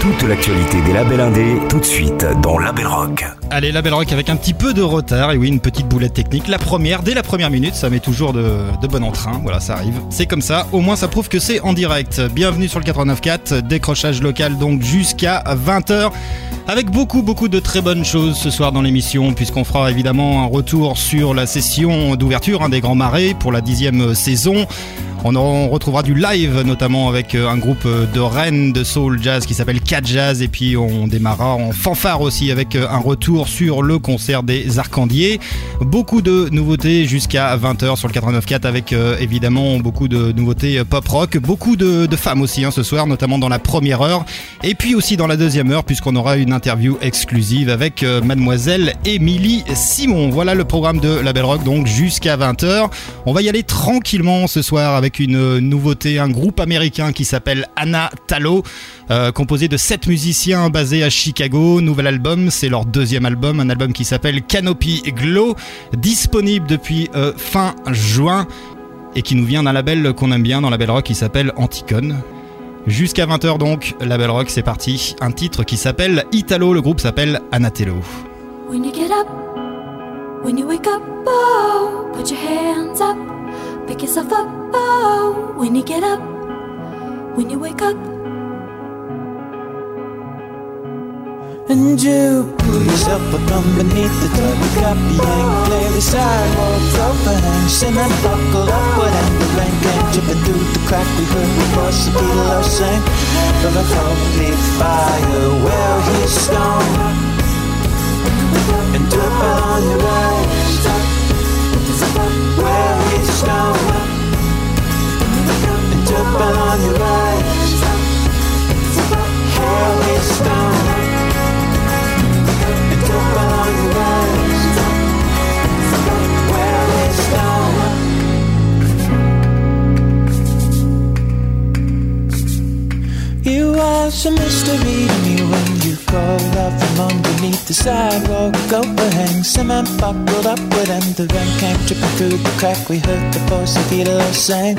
Toute l'actualité des labels indés, tout de suite dans Label Rock. Allez, Label Rock avec un petit peu de retard, et oui, une petite boulette technique. La première, dès la première minute, ça met toujours de, bon entrain. Voilà, ça arrive. C'est comme ça, au moins ça prouve que c'est en direct. Bienvenue sur le 89.4, décrochage local donc jusqu'à 20h. Avec beaucoup, beaucoup de très bonnes choses ce soir dans l'émission, puisqu'on fera évidemment un retour sur la session d'ouverture hein, des Grands Marais pour la dixième saison. On, retrouvera du live, notamment avec euh, un groupe euh, de Rennes de soul jazz qui s'appelle Cat Jazz. Et puis on démarrera en fanfare aussi avec euh, un retour sur le concert des Arcandiers. Beaucoup de nouveautés jusqu'à 20h sur le 89.4 avec évidemment beaucoup de nouveautés pop rock. Beaucoup de, de femmes aussi hein, ce soir, notamment dans la première heure. Et puis aussi dans la deuxième heure, puisqu'on aura une interview exclusive avec mademoiselle Émilie Simon. Voilà le programme de La Belle Rock, donc jusqu'à 20h. On va y aller tranquillement ce soir avec une nouveauté, un groupe américain qui s'appelle Anna euh, composé de 7 musiciens basés à Chicago. Nouvel album, c'est leur deuxième album, un album qui s'appelle Canopy Glow, disponible depuis euh, fin juin et qui nous vient d'un label qu'on aime bien dans la belle rock qui s'appelle Anticon. Jusqu'à 20h donc, Label Rock, c'est parti. Un titre qui s'appelle Italo, le groupe s'appelle Anatello. Pick yourself up, oh, when you get up, when you wake up. And you pull yourself up beneath the tub of copy and play the sidewalk overhang. Cement buckled upward and the rain came dripping through the crack. We heard the voice of Peter sing from a holy fire where he's stoned and dripping on your right where we stone and jump on your right. Here we stone and jump on your right. Where we stone. You was a mystery to me when you crawled out from underneath the sidewalk overhang. Cement buckled upward and the rain came dripping through the crack. We heard the voice of Vito sing.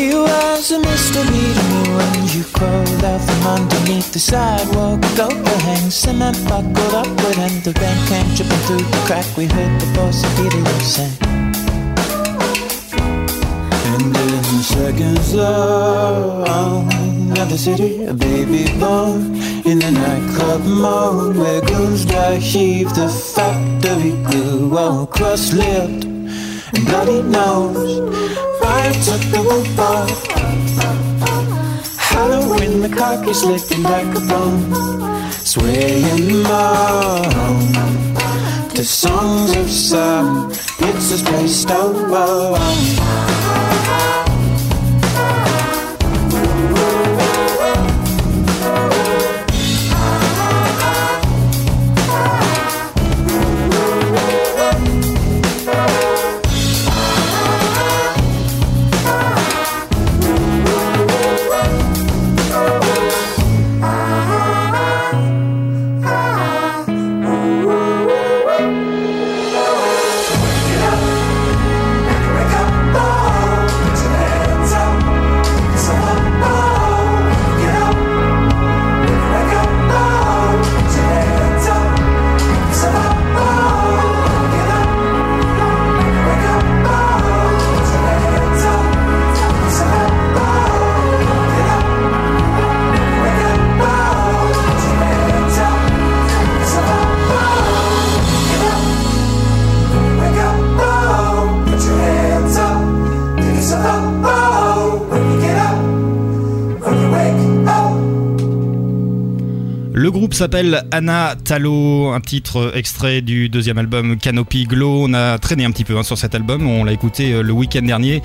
You was a mystery to me when you crawled out from underneath the sidewalk overhang. Cement buckled upward and the rain came dripping through the crack. We heard the voice of Vito sing. Seconds of another city, a baby born in the nightclub mode where goons dry heave the factory glue, all cross-lipped and bloody nose. Fire took the roof off. Halloween, the cock is licking like a bone, swaying moan to songs of sound. It's a space over. S'appelle Anna Talo, un titre extrait du deuxième album Canopy Glow. On a traîné un petit peu hein, sur cet album, on l'a écouté euh, le week-end dernier.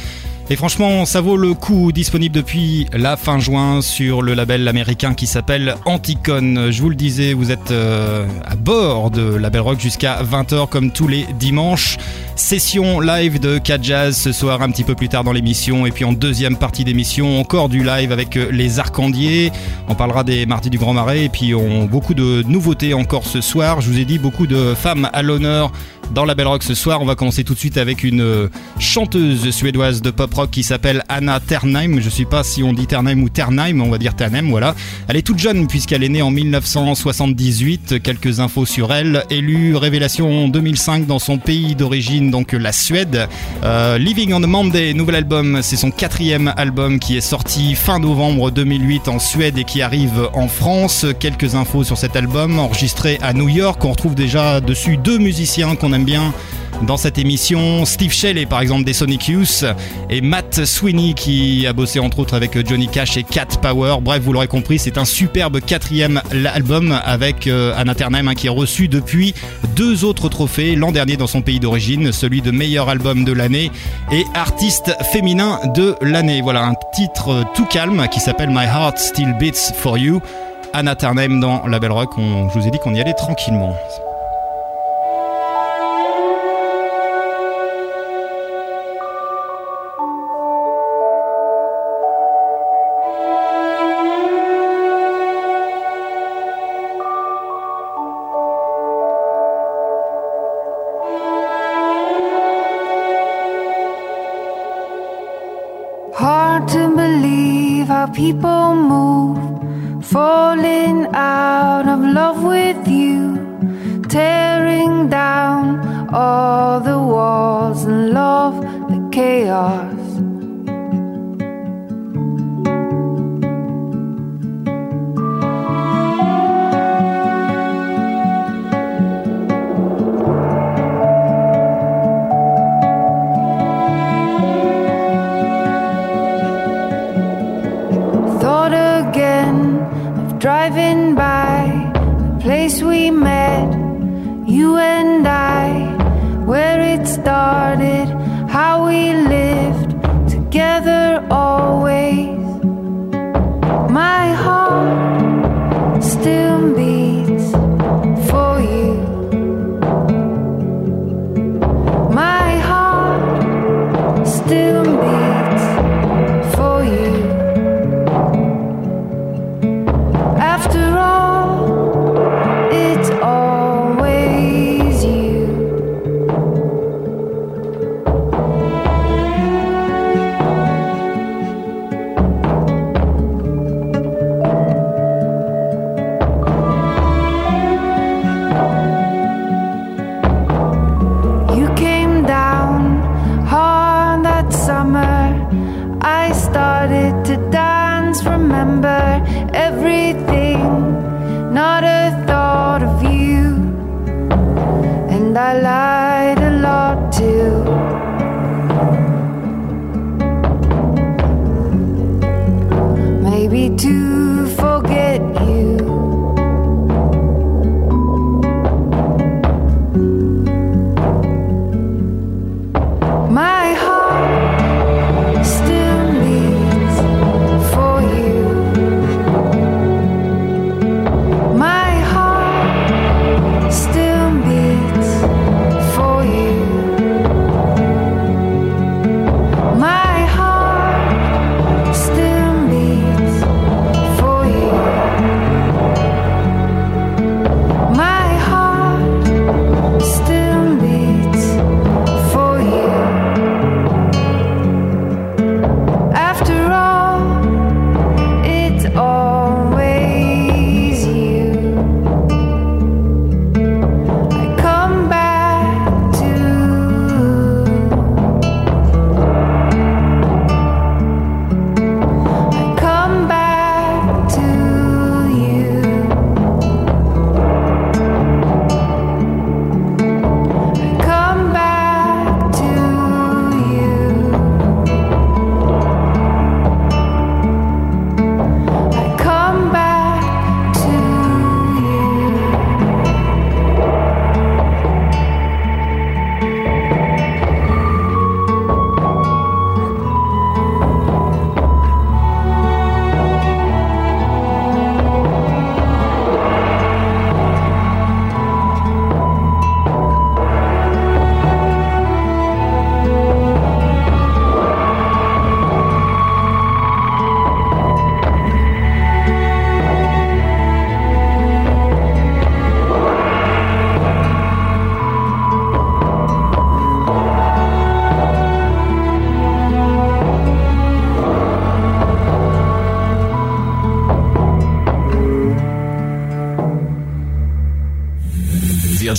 Et franchement, ça vaut le coup, disponible depuis la fin juin sur le label américain qui s'appelle Anticon. Je vous le disais, vous êtes euh, à bord de Label Rock jusqu'à 20h comme tous les dimanches. Session live de Cat Jazz ce soir un petit peu plus tard dans l'émission et puis en deuxième partie d'émission encore du live avec euh, les Arcandiers. On parlera des Martis du Grand Marais et puis on beaucoup de nouveautés encore ce soir. Je vous ai dit beaucoup de femmes à l'honneur dans la Belle Rock ce soir. On va commencer tout de suite avec une euh, chanteuse suédoise de pop rock qui s'appelle Anna Ternheim. Je sais pas si on dit Ternheim ou Ternheim, on va dire Ternheim, voilà. Elle est toute jeune puisqu'elle est née en 1978. Quelques infos sur elle. Élue révélation en 2005 dans son pays d'origine, donc la Suède. Euh, Living on the Monday, nouvel album. C'est son quatrième album qui est sorti fin novembre 2008 en Suède et qui arrive en France. Quelques infos sur cet album enregistré à New York. On retrouve déjà dessus deux musiciens qu'on aime bien dans cette émission. Steve Shelley, par exemple, des Sonic Youth, et Matt Sweeney, qui a bossé entre autres avec Johnny Cash et Cat Power. Bref, vous l'aurez compris, c'est un superbe quatrième album avec euh, Anna hein, qui a reçu depuis deux autres trophées l'an dernier dans son pays d'origine, celui de meilleur album de l'année et artiste féminin de l'année. Voilà un titre tout calme qui s'appelle My Heart Still Beats for You. Anna Ternheim dans La Belle Rock. je vous ai dit qu'on y allait tranquillement. Started,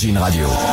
Virgin Radio.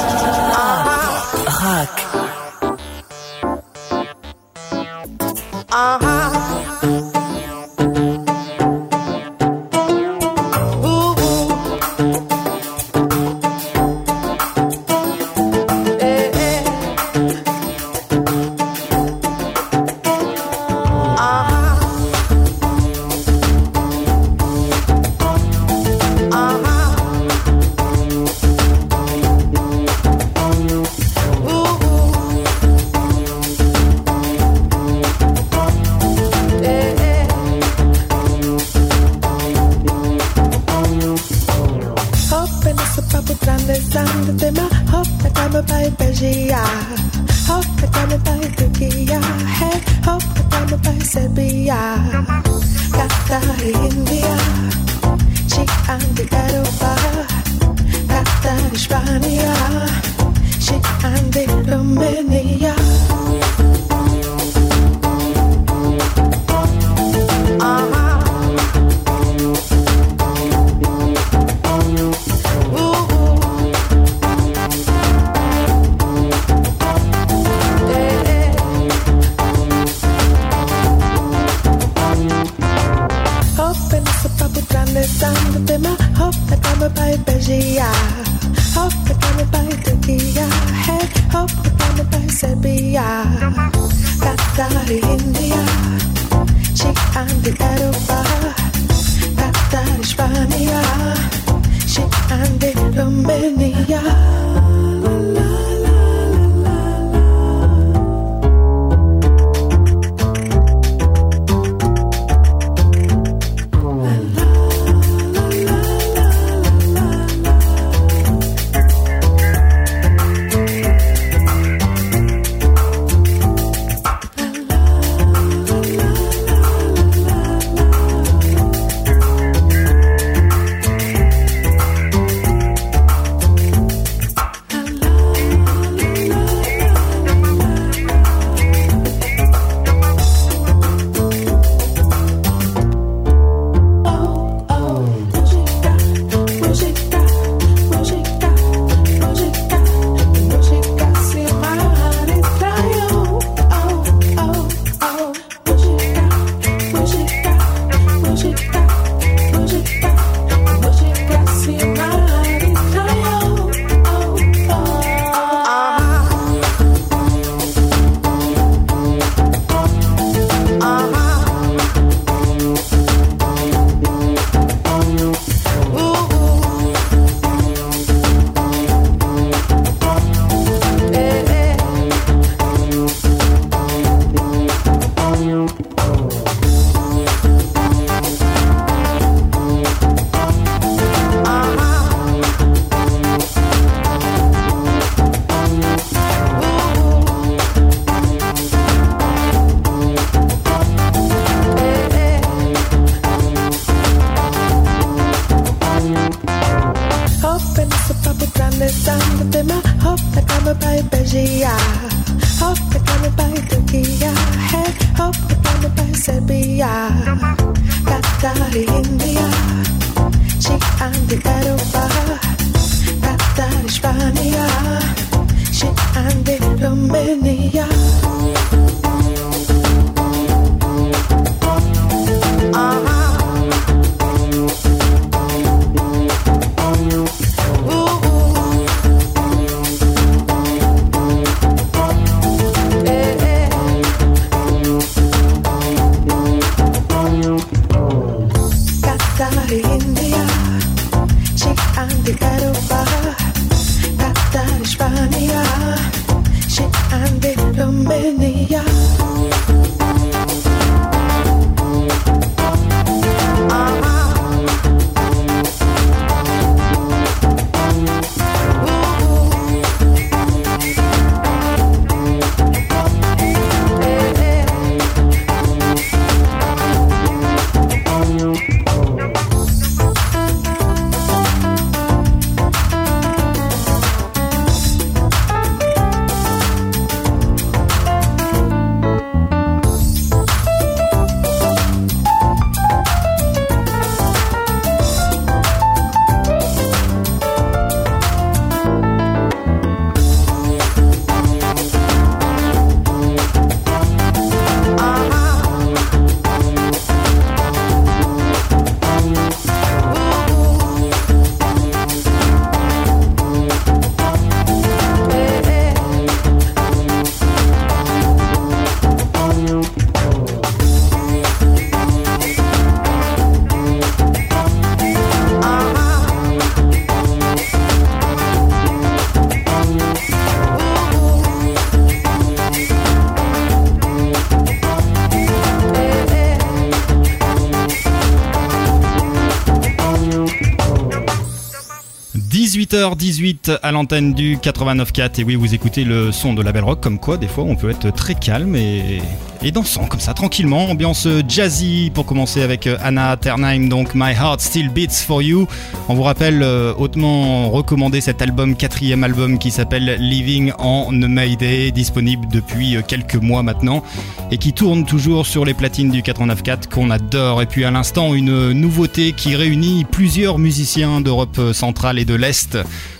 18h18 à l'antenne du 89.4 et oui vous écoutez le son de la belle rock comme quoi des fois on peut être très calme et, et dansant comme ça tranquillement. Ambiance jazzy pour commencer avec euh, Anna Ternheim donc My Heart Still Beats For You. On vous rappelle euh, hautement recommandé cet album quatrième album qui s'appelle Living on Mayday disponible depuis euh, quelques mois maintenant et qui tourne toujours sur les platines du 89.4 qu'on adore. Et puis à l'instant une nouveauté qui réunit plusieurs musiciens d'Europe centrale et de l'Est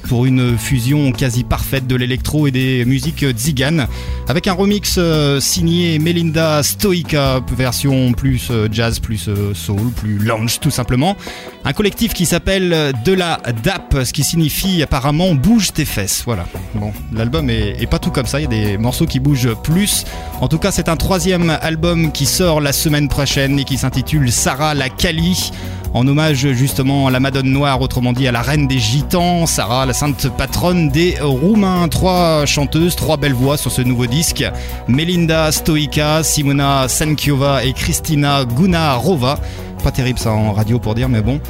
pour une fusion quasi parfaite de l'électro et des musiques ziganes, avec un remix euh, signé Melinda Stoica, version plus euh, jazz, plus euh, soul, plus lounge tout simplement. Un collectif qui s'appelle De la DAP, ce qui signifie apparemment bouge tes fesses. Voilà. Bon, l'album est, est pas tout comme ça, il y a des morceaux qui bougent plus. En tout cas, c'est un troisième album qui sort la semaine prochaine et qui s'intitule Sarah la Kali en hommage justement à la Madone Noire, autrement dit à la reine des gitans, Sarah, la sainte patronne des Roumains. Trois chanteuses, trois belles voix sur ce nouveau disque. Melinda Stoica, Simona Sankiova et Kristina Gunarova. Pas terrible ça en radio pour dire, mais bon.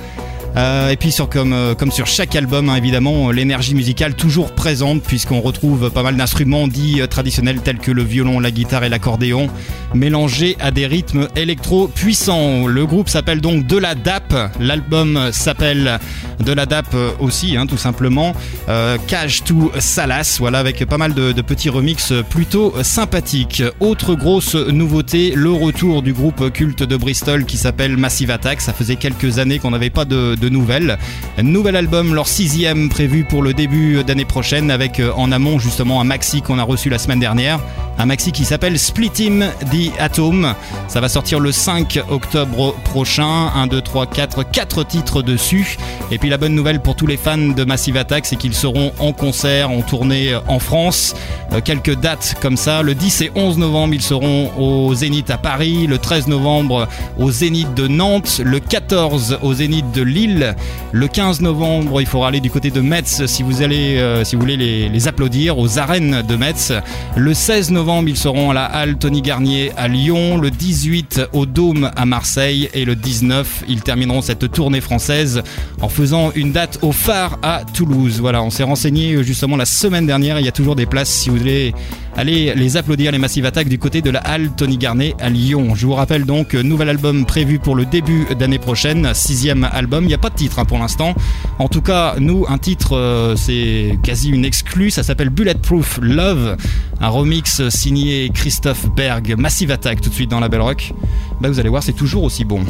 Euh, et puis sur, comme, euh, sur chaque album, hein, évidemment, l'énergie musicale toujours présente puisqu'on retrouve pas mal d'instruments dits euh, traditionnels tels que le violon, la guitare et l'accordéon, mélangés à des rythmes électro puissants. Le groupe s'appelle donc De la DAP, l'album s'appelle De la DAP aussi, hein, tout simplement. Euh, Cage to Salas, voilà, avec pas mal de, de petits remixes plutôt sympathiques. Autre grosse nouveauté, le retour du groupe culte de Bristol qui s'appelle Massive Attack. Ça faisait quelques années qu'on n'avait pas de, de nouvelles. Nouvel album, leur sixième prévu pour le début d'année prochaine avec euh, en amont justement un maxi qu'on a reçu la semaine dernière. Un maxi qui s'appelle Split Him the Atom. Ça va sortir le 5 octobre prochain. 1, 2, 3, 4, 4 titres dessus. Et puis la bonne nouvelle pour tous les fans de Massive Attack, c'est qu'ils seront en concert, en tournée en France. Euh, quelques dates comme ça. Le 10 et 11 novembre, ils seront au Zénith à Paris. Le 13 novembre, au Zénith de Nantes. Le 14 au Zénith de Lille. Le 15 novembre, il faudra aller du côté de Metz si vous allez, euh, voulez les, les applaudir aux arènes de Metz. Le 16 novembre, ils seront à la halle Tony Garnier à Lyon. Le 18 au Dôme à Marseille et le 19, ils termineront cette tournée française en faisant une date au phare à Toulouse. Voilà, on s'est renseigné euh, justement la semaine dernière. Il y a toujours des places si vous voulez aller les applaudir, les Massive Attack du côté de la halle Tony Garnet à Lyon. Je vous rappelle donc, euh, nouvel album prévu pour le début d'année prochaine, sixième album. Il n'y a pas de titre hein, pour l'instant. En tout cas, nous, un titre, euh, c'est quasi une exclue. Ça s'appelle Bulletproof Love, un remix signé Christophe Berg. Massive Attack tout de suite dans la Belle Rock. Bah, vous allez voir, c'est toujours aussi bon.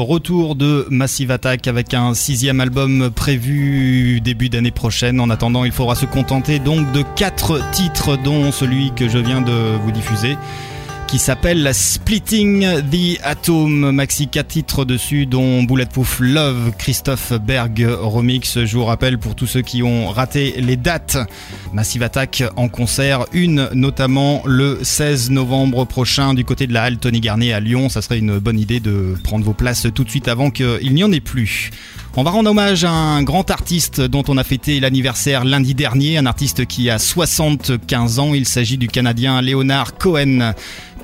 Retour de Massive Attack avec un sixième album prévu début d'année prochaine. En attendant, il faudra se contenter donc de quatre titres, dont celui que je viens de vous diffuser qui s'appelle Splitting the Atom. Maxi 4 titres dessus, dont Bulletproof Love, Christophe Berg remix. Je vous rappelle pour tous ceux qui ont raté les dates, Massive Attack en concert, une notamment le 16 novembre prochain du côté de la halle Tony Garnier à Lyon. Ça serait une bonne idée de prendre vos places tout de suite avant qu'il n'y en ait plus. On va rendre hommage à un grand artiste dont on a fêté l'anniversaire lundi dernier, un artiste qui a 75 ans. Il s'agit du Canadien Leonard Cohen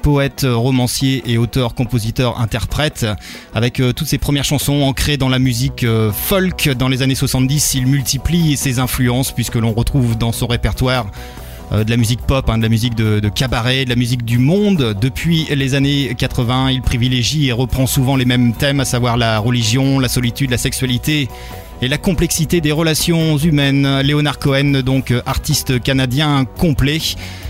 poète, romancier et auteur, compositeur, interprète. Avec euh, toutes ses premières chansons ancrées dans la musique euh, folk dans les années 70, il multiplie ses influences puisque l'on retrouve dans son répertoire euh, de la musique pop, hein, de la musique de, de cabaret, de la musique du monde. Depuis les années 80, il privilégie et reprend souvent les mêmes thèmes, à savoir la religion, la solitude, la sexualité et la complexité des relations humaines. Leonard Cohen, donc euh, artiste canadien complet,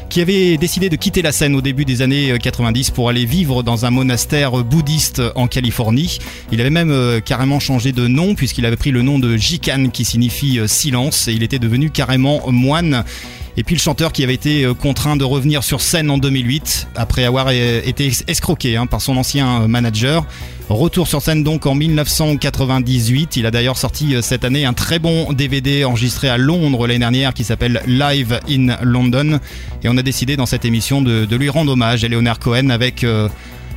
qui avait décidé de quitter la scène au début des années 90 pour aller vivre dans un monastère bouddhiste en Californie. Il avait même euh, carrément changé de nom puisqu'il avait pris le nom de Jikan qui signifie euh, silence et il était devenu carrément moine. Et puis le chanteur qui avait été euh, contraint de revenir sur scène en 2008 après avoir euh, été escroqué hein, par son ancien euh, manager. Retour sur scène donc en 1998. Il a d'ailleurs sorti cette année un très bon DVD enregistré à Londres l'année dernière qui s'appelle Live in London. Et on a décidé dans cette émission de, lui rendre hommage à Leonard Cohen avec euh,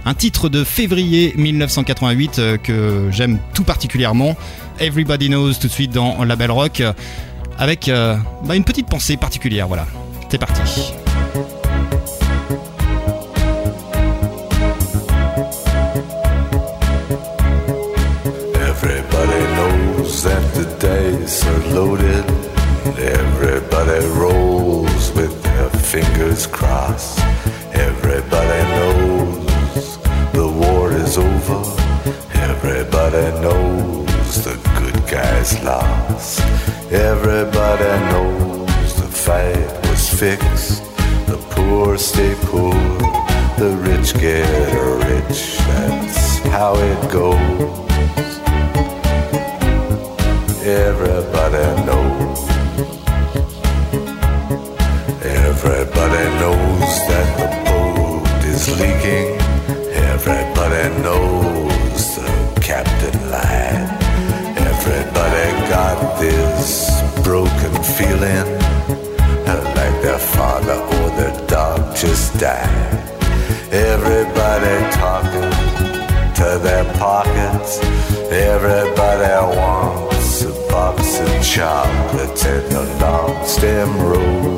un titre de février 1988 euh, que j'aime tout particulièrement. Everybody Knows tout de suite dans La Belle Rock avec euh, bah, une petite pensée particulière. Voilà, c'est parti. Fingers crossed. Everybody knows the war is over. Everybody knows the good guys lost. Everybody knows the fight was fixed. The poor stay poor. The rich get rich. That's how it goes. Everybody knows. Leaking. Everybody knows the captain lied. Everybody got this broken feeling like their father or their dog just died. Everybody talking to their pockets. Everybody wants a box of chocolates and a long stem rose.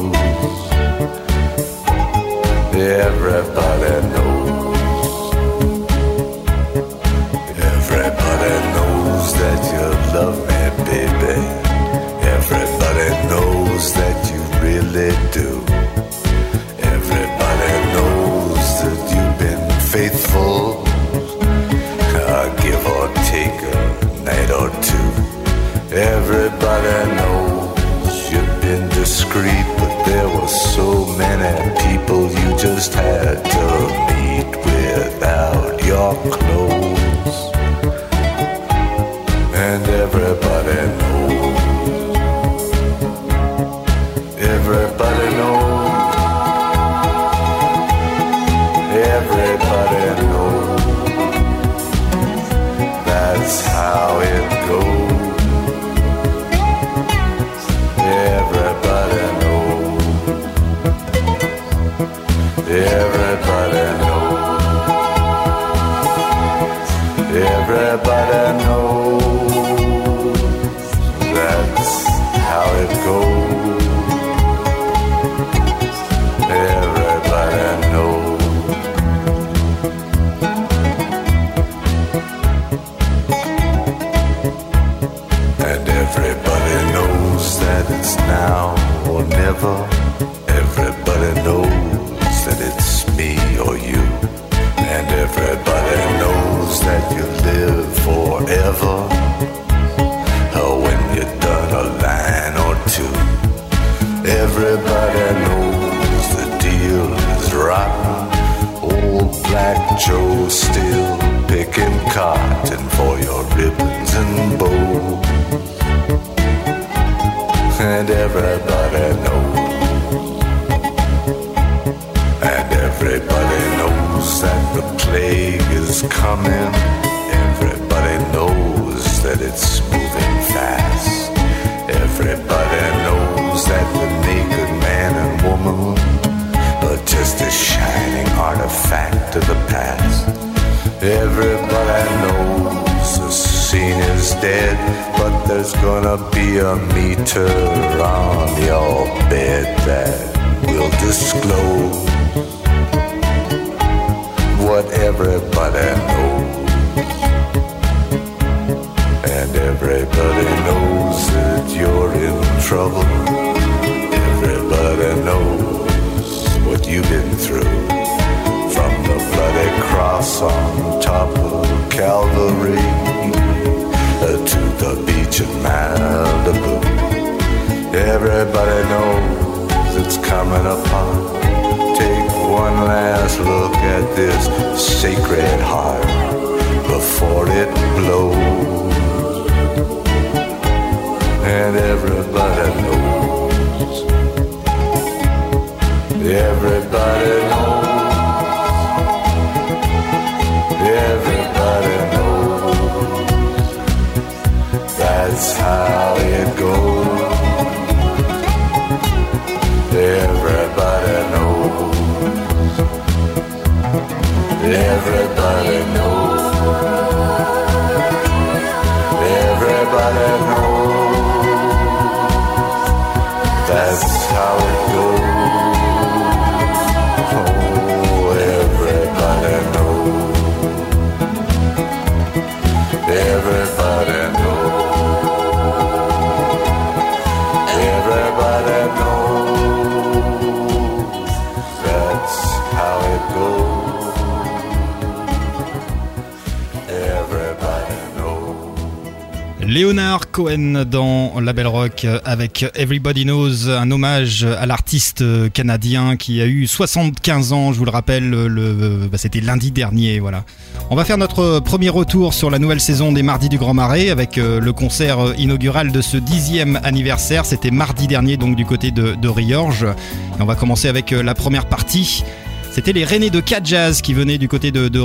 Léonard Cohen dans Label Rock avec Everybody Knows, un hommage à l'artiste canadien qui a eu 75 ans, je vous le rappelle, le, bah, c'était lundi dernier. Voilà. On va faire notre premier retour sur la nouvelle saison des Mardis du Grand Marais avec euh, le concert inaugural de ce dixième anniversaire. C'était mardi dernier, donc du côté de, de Riorges. Et on va commencer avec euh, la première partie. C'était les Rennais de Cat Jazz qui venaient du côté de, de.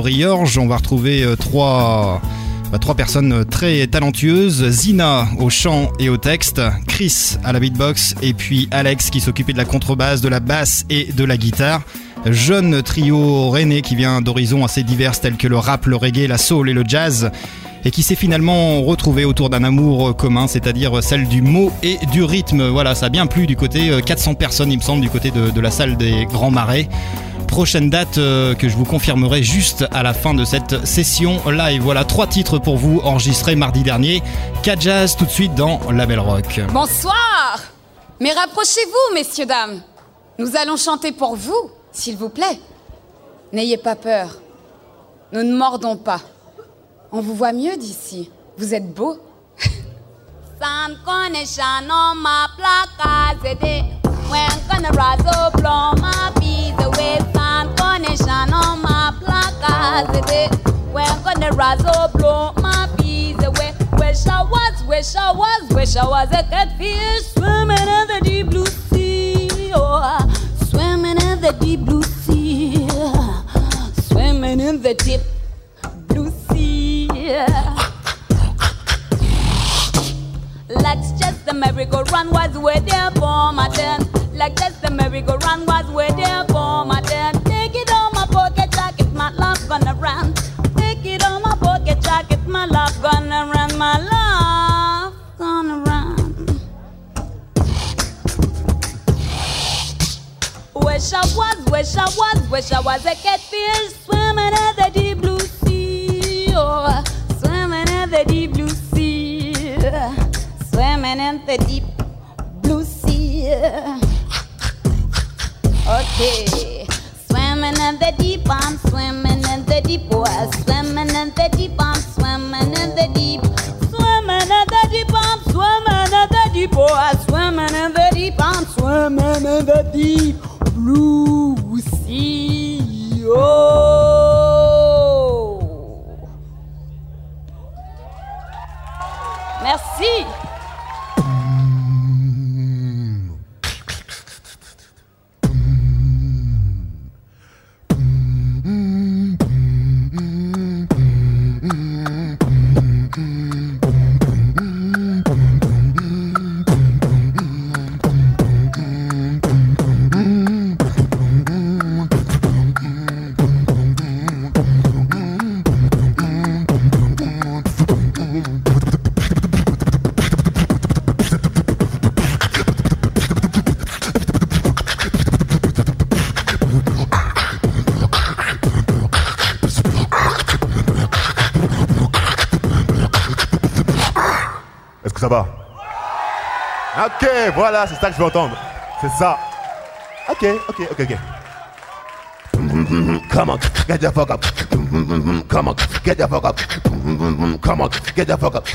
On va retrouver euh, trois, trois personnes très talentueuses. Zina au chant et au texte, Chris à la beatbox et puis Alex qui s'occupait de la contrebasse, de la basse et de la guitare. Jeune trio rennais qui vient d'horizons assez divers tels que le rap, le reggae, la soul et le jazz et qui s'est finalement retrouvé autour d'un amour commun, c'est-à-dire celle du mot et du rythme. Voilà, ça a bien plu du côté euh, 400 personnes, il me semble, du côté de la salle des Grands Marais. Prochaine date euh, que je vous confirmerai juste à la fin de cette session live. Voilà, trois titres pour vous enregistrés mardi dernier. 4 Jazz tout de suite dans La Belle Rock. Bonsoir Mais rapprochez-vous, messieurs, dames. Nous allons chanter pour vous, s'il vous plaît. N'ayez pas peur. Nous ne mordons pas. On vous voit mieux d'ici. Vous êtes beau. When gonna razzle blow my bees away. San connection on my placard, c'est eh, eh. when gonna blow my away. Eh, wish I was, wish was, wish I was a catfish swimming in the deep blue sea. Oh, swimming in the deep blue sea. Swimming in the deep blue sea. Like just the merry-go-round was waiting for my turn. Like just the merry-go-round was waiting for my turn. Take it on my pocket jacket, my love gonna run. Take it on my pocket jacket, my love gonna run, my love gonna run. Wish I was, wish I was, wish I was a catfish swimming in the deep blue sea. Oh, swimming in the deep blue sea. swimming in the deep blue sea. Okay, swimming in the deep, I'm swimming in the deep, boy. Swimming in the deep, I'm swimming in the deep. Swimming in the deep, I'm swimming in the deep, boy. Swimming in the deep, I'm swimming in the deep blue sea. Oh. Merci. Voilà, c'est ça que je veux entendre. C'est ça. Ok, ok, ok, ok. Come on, get the fuck up. Come on, get the fuck up. Come on, get the fuck up.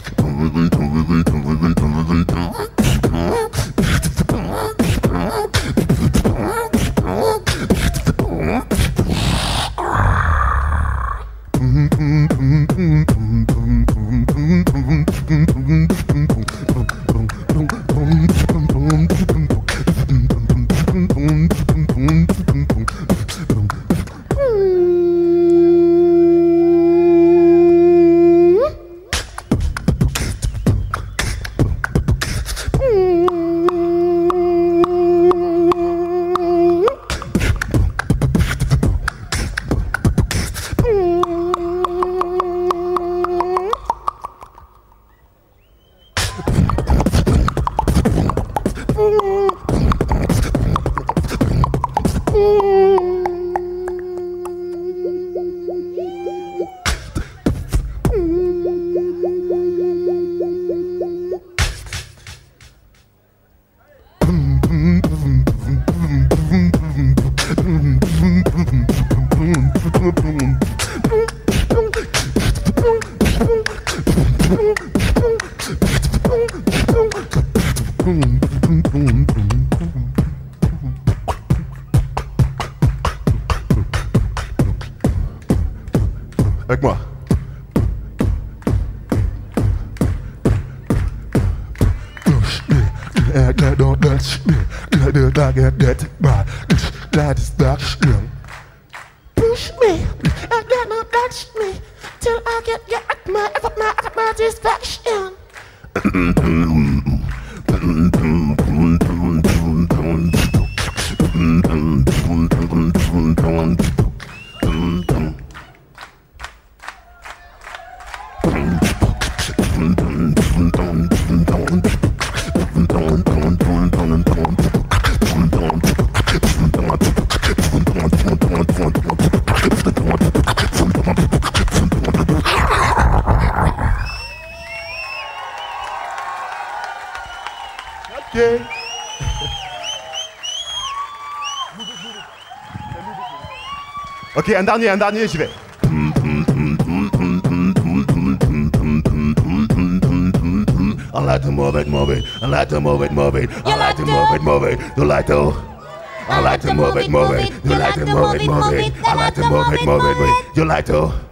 Ok, un dernier, un dernier, j'y vais. I like to move it, move it. I like to move it, move it. I like to move it, move it. You like to. I like to move it, move it. You like to move it, move it. I like to move it, move it. You like to.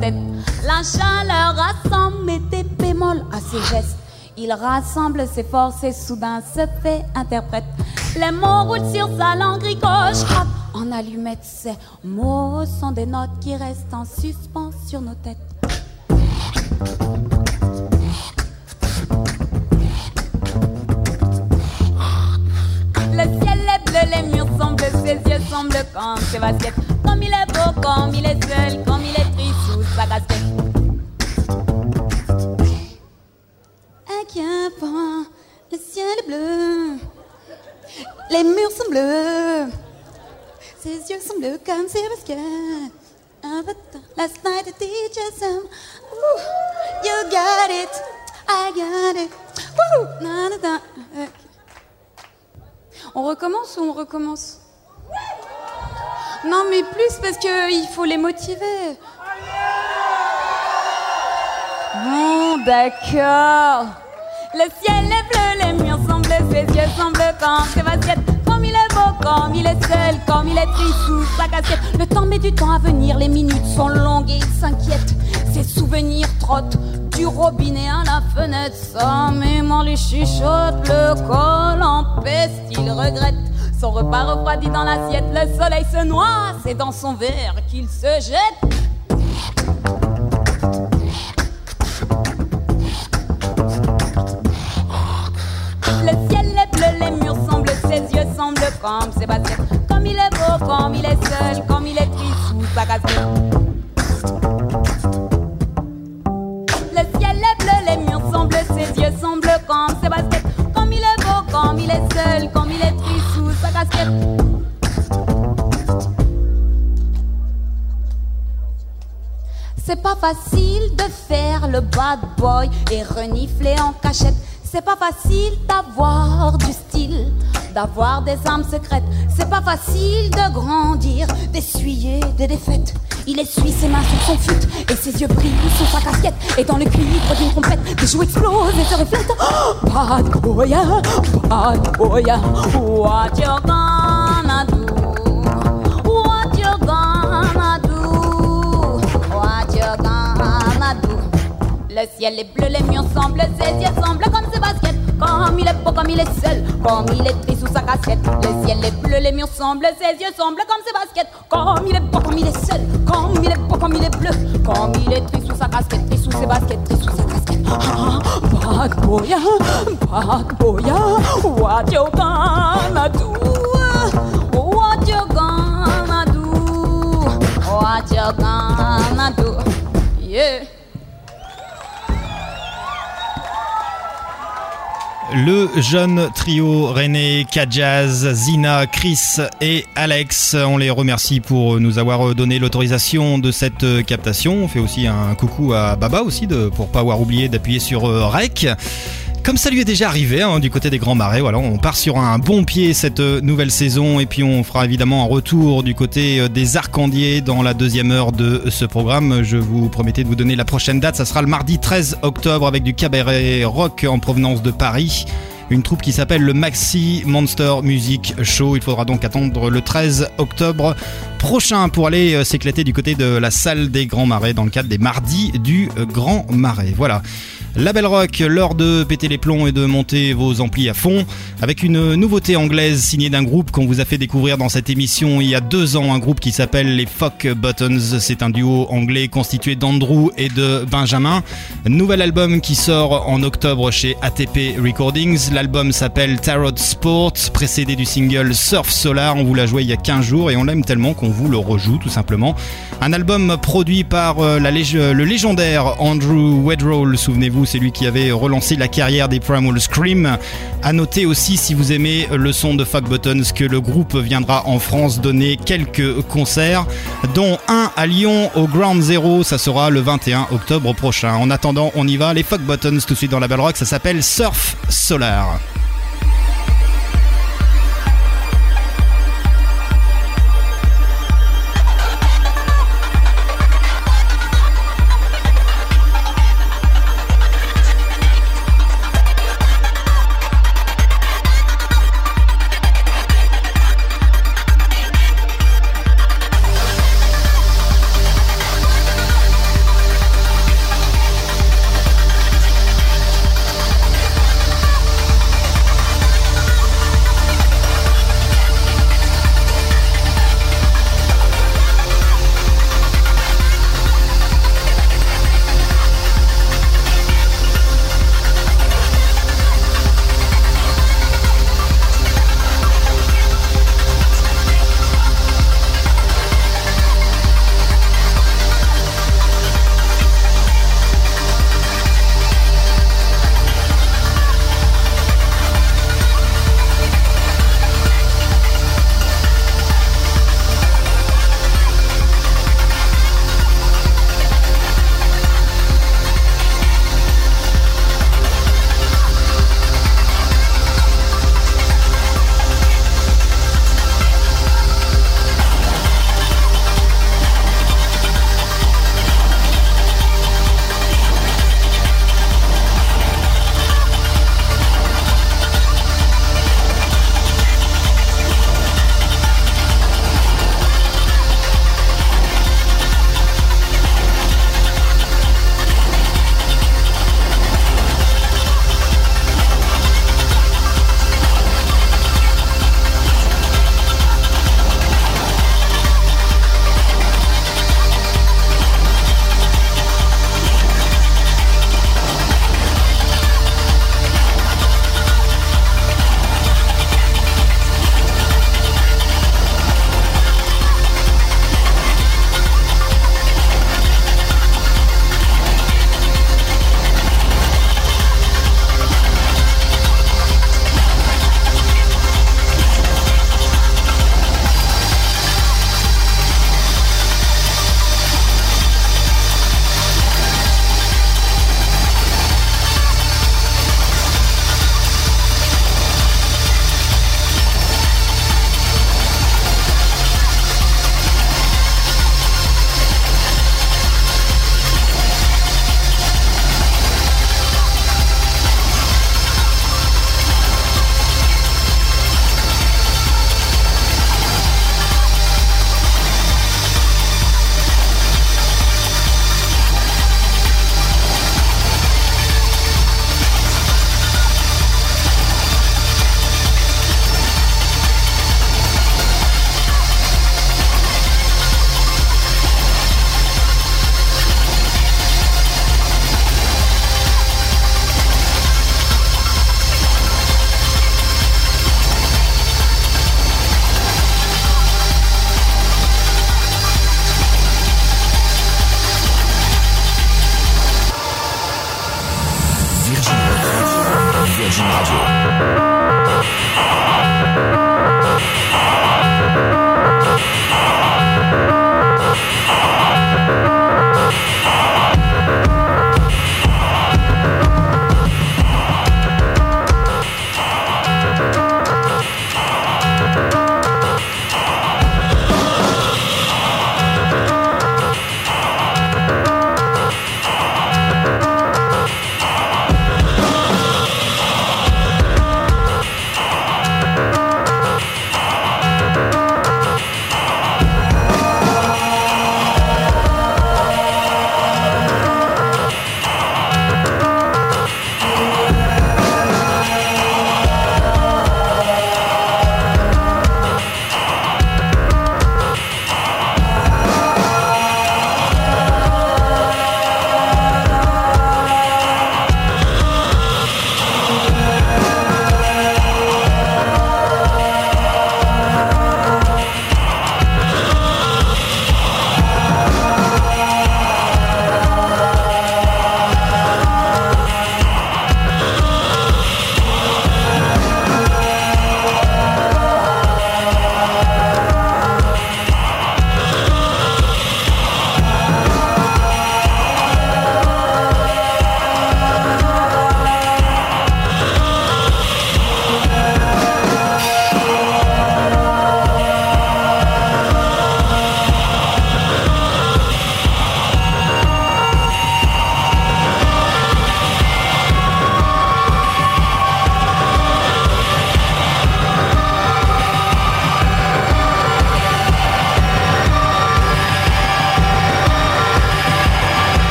Tête. La chaleur rassemble, met des bémols à ses gestes. Il rassemble ses forces et soudain se fait interprète. Les mots roulent sur sa langue, ricoche, en allumette. Ces mots sont des notes qui restent en suspens sur nos têtes. Le ciel est bleu, les murs sont bleus, ses yeux bleus comme ses baskets. Les motiver. Bon, d'accord. Le ciel est bleu, les murs sont ses yeux sont bleus comme ses baskets. Comme il est beau, comme il est seul, comme il est triste sous sa casquette. Le temps met du temps à venir, les minutes sont longues et il s'inquiète. Ses souvenirs trottent du robinet à la fenêtre. Sa mémoire lui chuchote, le col en peste, il regrette. Son repas refroidi dans l'assiette, le soleil se noie, c'est dans son verre qu'il se jette. Le ciel est bleu, les murs semblent, ses yeux semblent comme baskets. Comme il est beau, comme il est seul, comme il est triste sous sa casquette. C'est pas facile de faire le bad boy et renifler en cachette. C'est pas facile d'avoir du style, d'avoir des âmes secrètes. C'est pas facile de grandir, d'essuyer des défaites. Il essuie ses mains sur son fut et ses yeux brillent sous sa casquette. Et dans le cuivre d'une trompette, des joues explosent et se reflètent. Oh, bad boy, bad boy, what you gonna do? What you gonna? Le ciel est bleu, les murs semblent, ses yeux semblent comme ses baskets. Comme il est beau, comme il est seul, comme il est triste sous sa casquette. Le ciel est bleu, les murs semblent, ses yeux semblent comme ses baskets. Comme il est beau, comme il est seul, comme il est beau, comme il est bleu. Comme il est triste sous sa casquette, sous ses baskets, sous sa casquette. Ah, bad boy, bad boy, what you gonna do? What you gonna do? What you gonna do? Yeah. Le jeune trio René, Kajaz, Zina, Chris et Alex, on les remercie pour nous avoir donné l'autorisation de cette captation. On fait aussi un coucou à Baba aussi de, pour pas avoir oublié d'appuyer sur euh, Rec. Comme ça lui est déjà arrivé hein, du côté des Grands Marais, voilà, on part sur un bon pied cette euh, nouvelle saison et puis on fera évidemment un retour du côté euh, des Arcandiers dans la deuxième heure de ce programme. Je vous promettais de vous donner la prochaine date, ça sera le mardi 13 octobre avec du cabaret rock en provenance de Paris. Une troupe qui s'appelle le Maxi Monster Music Show. Il faudra donc attendre le 13 octobre prochain pour aller euh, s'éclater du côté de la salle des Grands Marais dans le cadre des mardis du Grand Marais. Voilà. La Belle Rock, l'heure de péter les plombs et de monter vos amplis à fond, avec une nouveauté anglaise signée d'un groupe qu'on vous a fait découvrir dans cette émission il y a deux ans, un groupe qui s'appelle les Fuck Buttons. C'est un duo anglais constitué d'Andrew et de Benjamin. Nouvel album qui sort en octobre chez ATP Recordings. L'album s'appelle Tarot Sport, précédé du single Surf Solar. On vous l'a joué il y a 15 jours et on l'aime tellement qu'on vous le rejoue tout simplement. Un album produit par euh, lég- le légendaire Andrew Wedroll, souvenez-vous, c'est lui qui avait relancé la carrière des Primal Scream. À noter aussi, si vous aimez le son de Fuck Buttons, que le groupe viendra en France donner quelques concerts, dont un à Lyon au Ground Zero, ça sera le 21 octobre prochain. En attendant, on y va, les Fuck Buttons tout de suite dans la Belle Rock, ça s'appelle Surf Solar.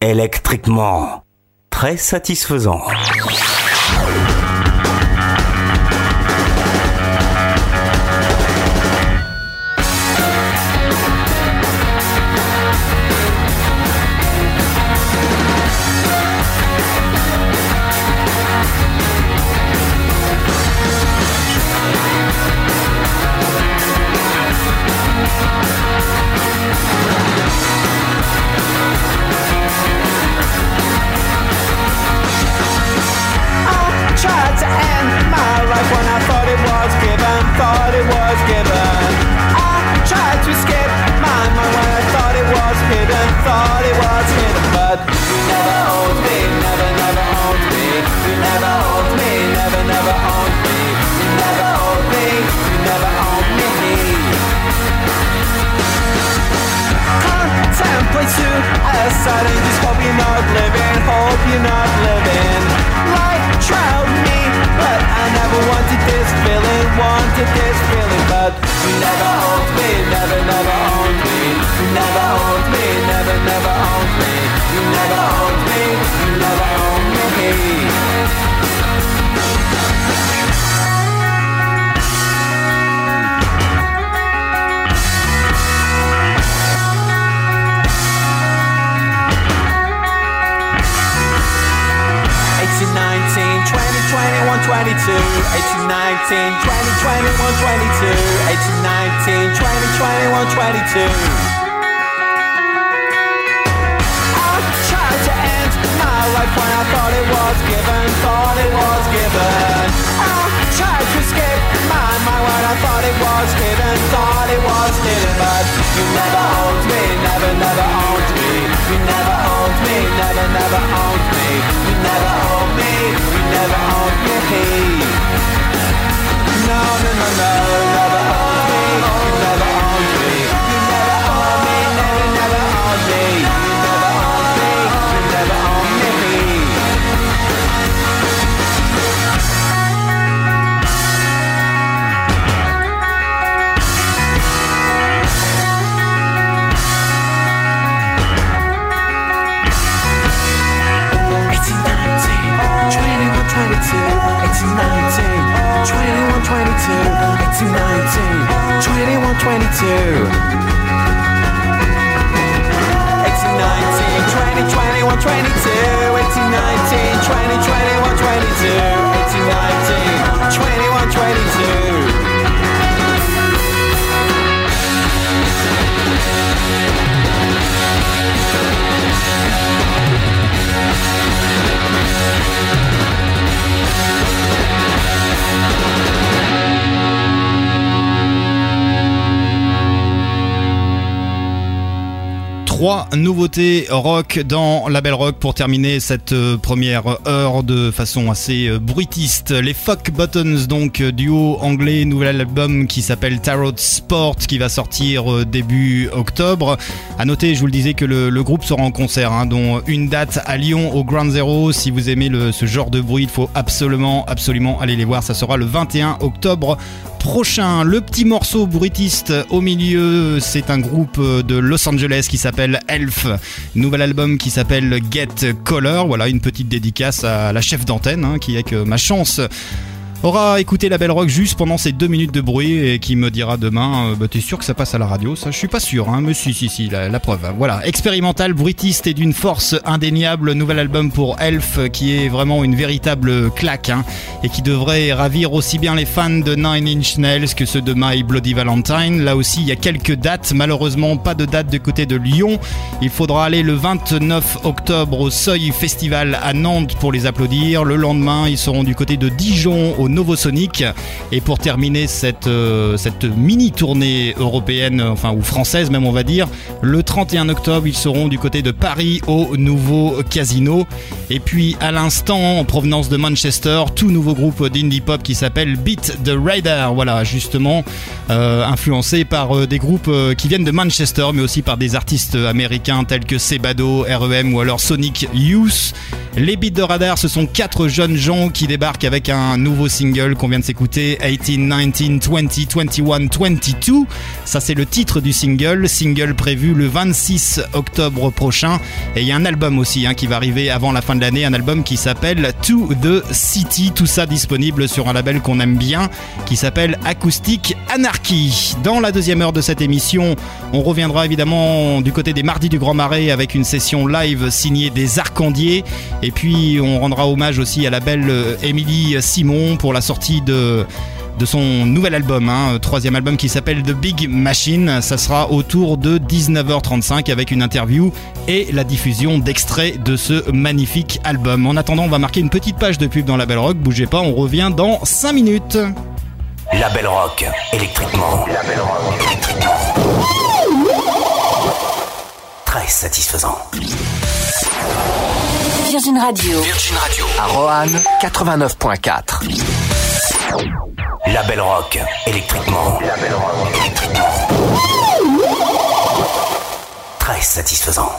Électriquement. Très satisfaisant. 19, 20, 21, 22, 18, 19, 20, 21, 22, 18, 19, 20, 21, 22, 18, 19, Trois nouveautés rock dans la Belle Rock pour terminer cette euh, première heure de façon assez euh, bruitiste. Les Fuck Buttons, donc euh, duo anglais, nouvel album qui s'appelle Tarot Sport qui va sortir début octobre. À noter, je vous le disais, que le, le groupe sera en concert, hein, dont une date à Lyon au Ground Zero. Si vous aimez le- ce genre de bruit, il faut absolument, absolument aller les voir. Ça sera le 21 octobre prochain. Le petit morceau bruitiste au milieu, c'est un groupe de Los Angeles qui s'appelle Elf. Nouvel album qui s'appelle Get Color. Voilà, une petite dédicace à la chef d'antenne, hein, qui est que ma chance aura écouté la belle rock juste pendant ces deux minutes de bruit et qui me dira demain euh, bah, T'es sûr que ça passe à la radio? Ça, je suis pas sûr, hein, mais si, si, si, la, la preuve. Voilà, expérimental, bruitiste et d'une force indéniable. Nouvel album pour Elf qui est vraiment une véritable claque hein, et qui devrait ravir aussi bien les fans de Nine Inch Nails que ceux de My Bloody Valentine. Là aussi, il y a quelques dates, malheureusement pas de date du côté de Lyon. Il faudra aller le 29 octobre au Seuil Festival à Nantes pour les applaudir. Le lendemain, ils seront du côté de Dijon au Novosonic. Et pour terminer cette, euh, cette mini tournée européenne, enfin ou française même on va dire, le 31 octobre, ils seront du côté de Paris au nouveau Casino. Et puis à l'instant, en provenance de Manchester, tout nouveau groupe d'indie pop qui s'appelle Beat the Rider. Voilà, justement, euh, influencé par euh, des groupes qui viennent de Manchester, mais aussi par des artistes américains tels que Sebado, REM ou alors Sonic Youth. Les beats de radar, ce sont quatre jeunes gens qui débarquent avec un nouveau single qu'on vient de s'écouter 18, 19, 20, 21, 22. Ça, c'est le titre du single. Single prévu le 26 octobre prochain. Et il y a un album aussi hein, qui va arriver avant la fin de l'année. Un album qui s'appelle To the City. Tout ça disponible sur un label qu'on aime bien qui s'appelle Acoustic Anarchy. Dans la deuxième heure de cette émission, on reviendra évidemment du côté des Mardis du Grand Marais avec une session live signée des Arcandiers. Et puis on rendra hommage aussi à la belle euh, Émilie Simon pour la sortie de de son nouvel album, hein, troisième album qui s'appelle The Big Machine. Ça sera autour de 19h35 avec une interview et la diffusion d'extraits de ce magnifique album. En attendant, on va marquer une petite page de pub dans la Belle Rock. Bougez pas, on revient dans 5 minutes. Rock, électriquement. La Belle Rock, électriquement. Très satisfaisant. Virgin Radio. Virgin Radio. À Roanne, 89.4. La Belle Rock, électriquement. La Belle Rock, électriquement. Très satisfaisant.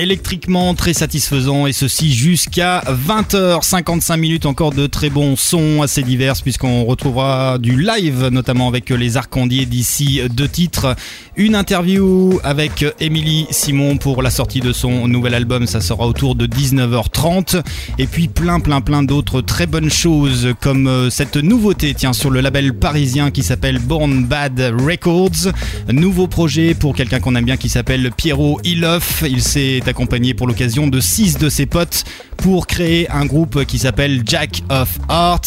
Électriquement très satisfaisant et ceci jusqu'à 20h55 minutes. Encore de très bons sons assez divers puisqu'on retrouvera du live notamment avec les Arcandiers d'ici deux titres. Une interview avec Émilie Simon pour la sortie de son nouvel album. Ça sera autour de 19h30 et puis plein plein plein d'autres très bonnes choses comme euh, cette nouveauté tiens sur le label parisien qui s'appelle Born Bad Records. Nouveau projet pour quelqu'un qu'on aime bien qui s'appelle Pierrot Iloff. Il s'est accompagné pour l'occasion de six de ses potes pour créer un groupe qui s'appelle Jack of Art.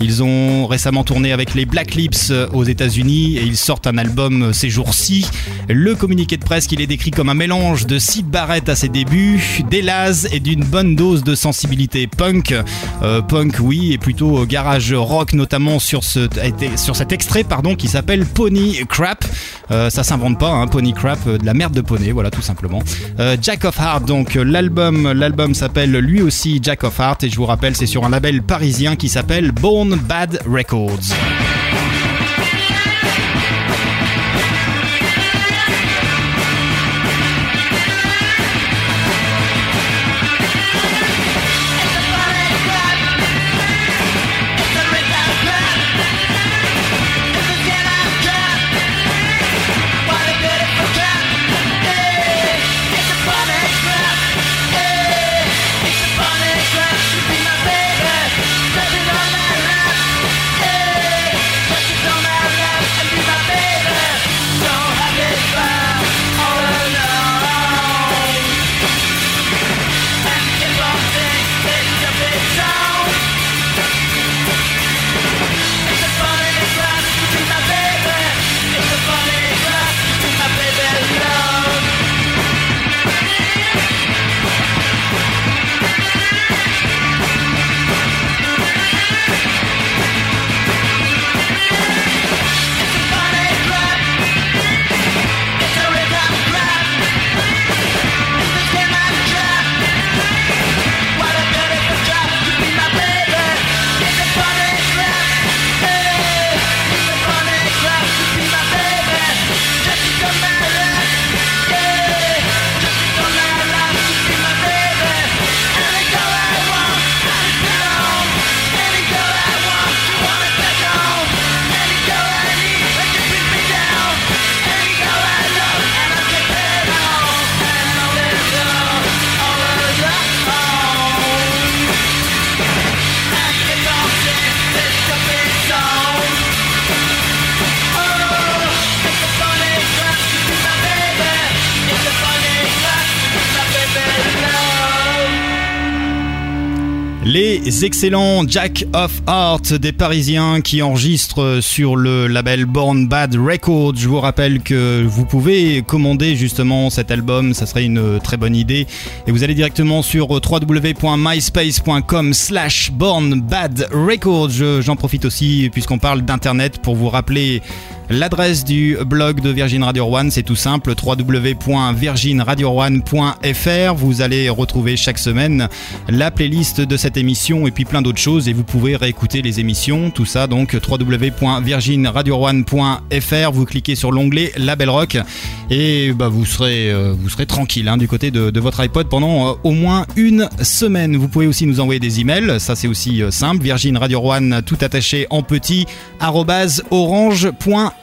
Ils ont récemment tourné avec les Black Lips aux États-Unis et ils sortent un album ces jours-ci. Le communiqué de presse qu'il est décrit comme un mélange de Sid Barrett à ses débuts, d'Elaz et d'une bonne dose de sensibilité punk. Euh, punk, oui, et plutôt garage rock, notamment sur, ce, sur cet extrait pardon, qui s'appelle Pony Crap. Euh, ça s'invente pas, hein, Pony Crap, euh, de la merde de poney, voilà tout simplement. Euh, Jack of Heart, donc l'album s'appelle lui aussi Jack of Heart et je vous rappelle c'est sur un label parisien qui s'appelle Born Bad Records. Les excellents Jack of Art des Parisiens qui enregistrent sur le label Born Bad Records. Je vous rappelle que vous pouvez commander justement cet album, ça serait une très bonne idée. Et vous allez directement sur www.myspace.com slash Born Bad Records. Je- J'en profite aussi puisqu'on parle d'internet pour vous rappeler L'adresse du blog de Virgin Radio One, c'est tout simple, www.virginradio1.fr. Vous allez retrouver chaque semaine la playlist de cette émission et puis plein d'autres choses et vous pouvez réécouter les émissions, tout ça donc www.virginradio1.fr. Vous cliquez sur l'onglet Label Rock et bah, vous serez euh, vous serez tranquille hein, du côté de, votre iPod pendant euh, au moins une semaine. Vous pouvez aussi nous envoyer des emails, ça c'est aussi euh, simple. Virgin Radio One tout attaché en petit arobase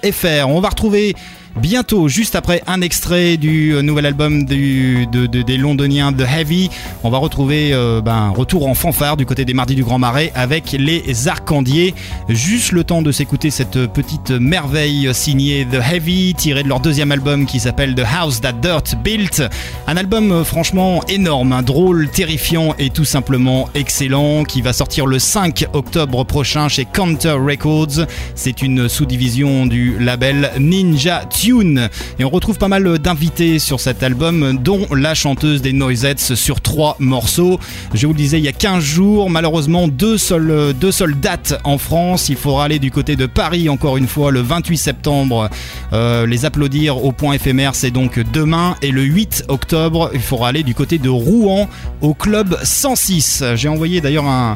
orange.fr. On va retrouver bientôt, juste après un extrait du euh, nouvel album de- de- des londoniens The Heavy. On va retrouver euh, ben, un retour en fanfare du côté des Mardis du Grand Marais avec les Arcandiers. Juste le temps de s'écouter cette petite merveille signée The Heavy, tirée de leur deuxième album qui s'appelle The House That Dirt Built. Un album euh, franchement énorme, un drôle, terrifiant et tout simplement excellent qui va sortir le 5 octobre prochain chez Counter Records. C'est une sous-division du label Ninja Tune. Et on retrouve pas mal d'invités sur cet album, dont la chanteuse des Noisettes sur trois morceaux. Je vous le disais il y a 15 jours, malheureusement deux seules, deux seules dates en France. Il faudra aller du côté de Paris encore une fois le 28 septembre. Euh, les applaudir au point éphémère, c'est donc demain. Et le 8 octobre, il faudra aller du côté de Rouen au club 106. J'ai envoyé d'ailleurs un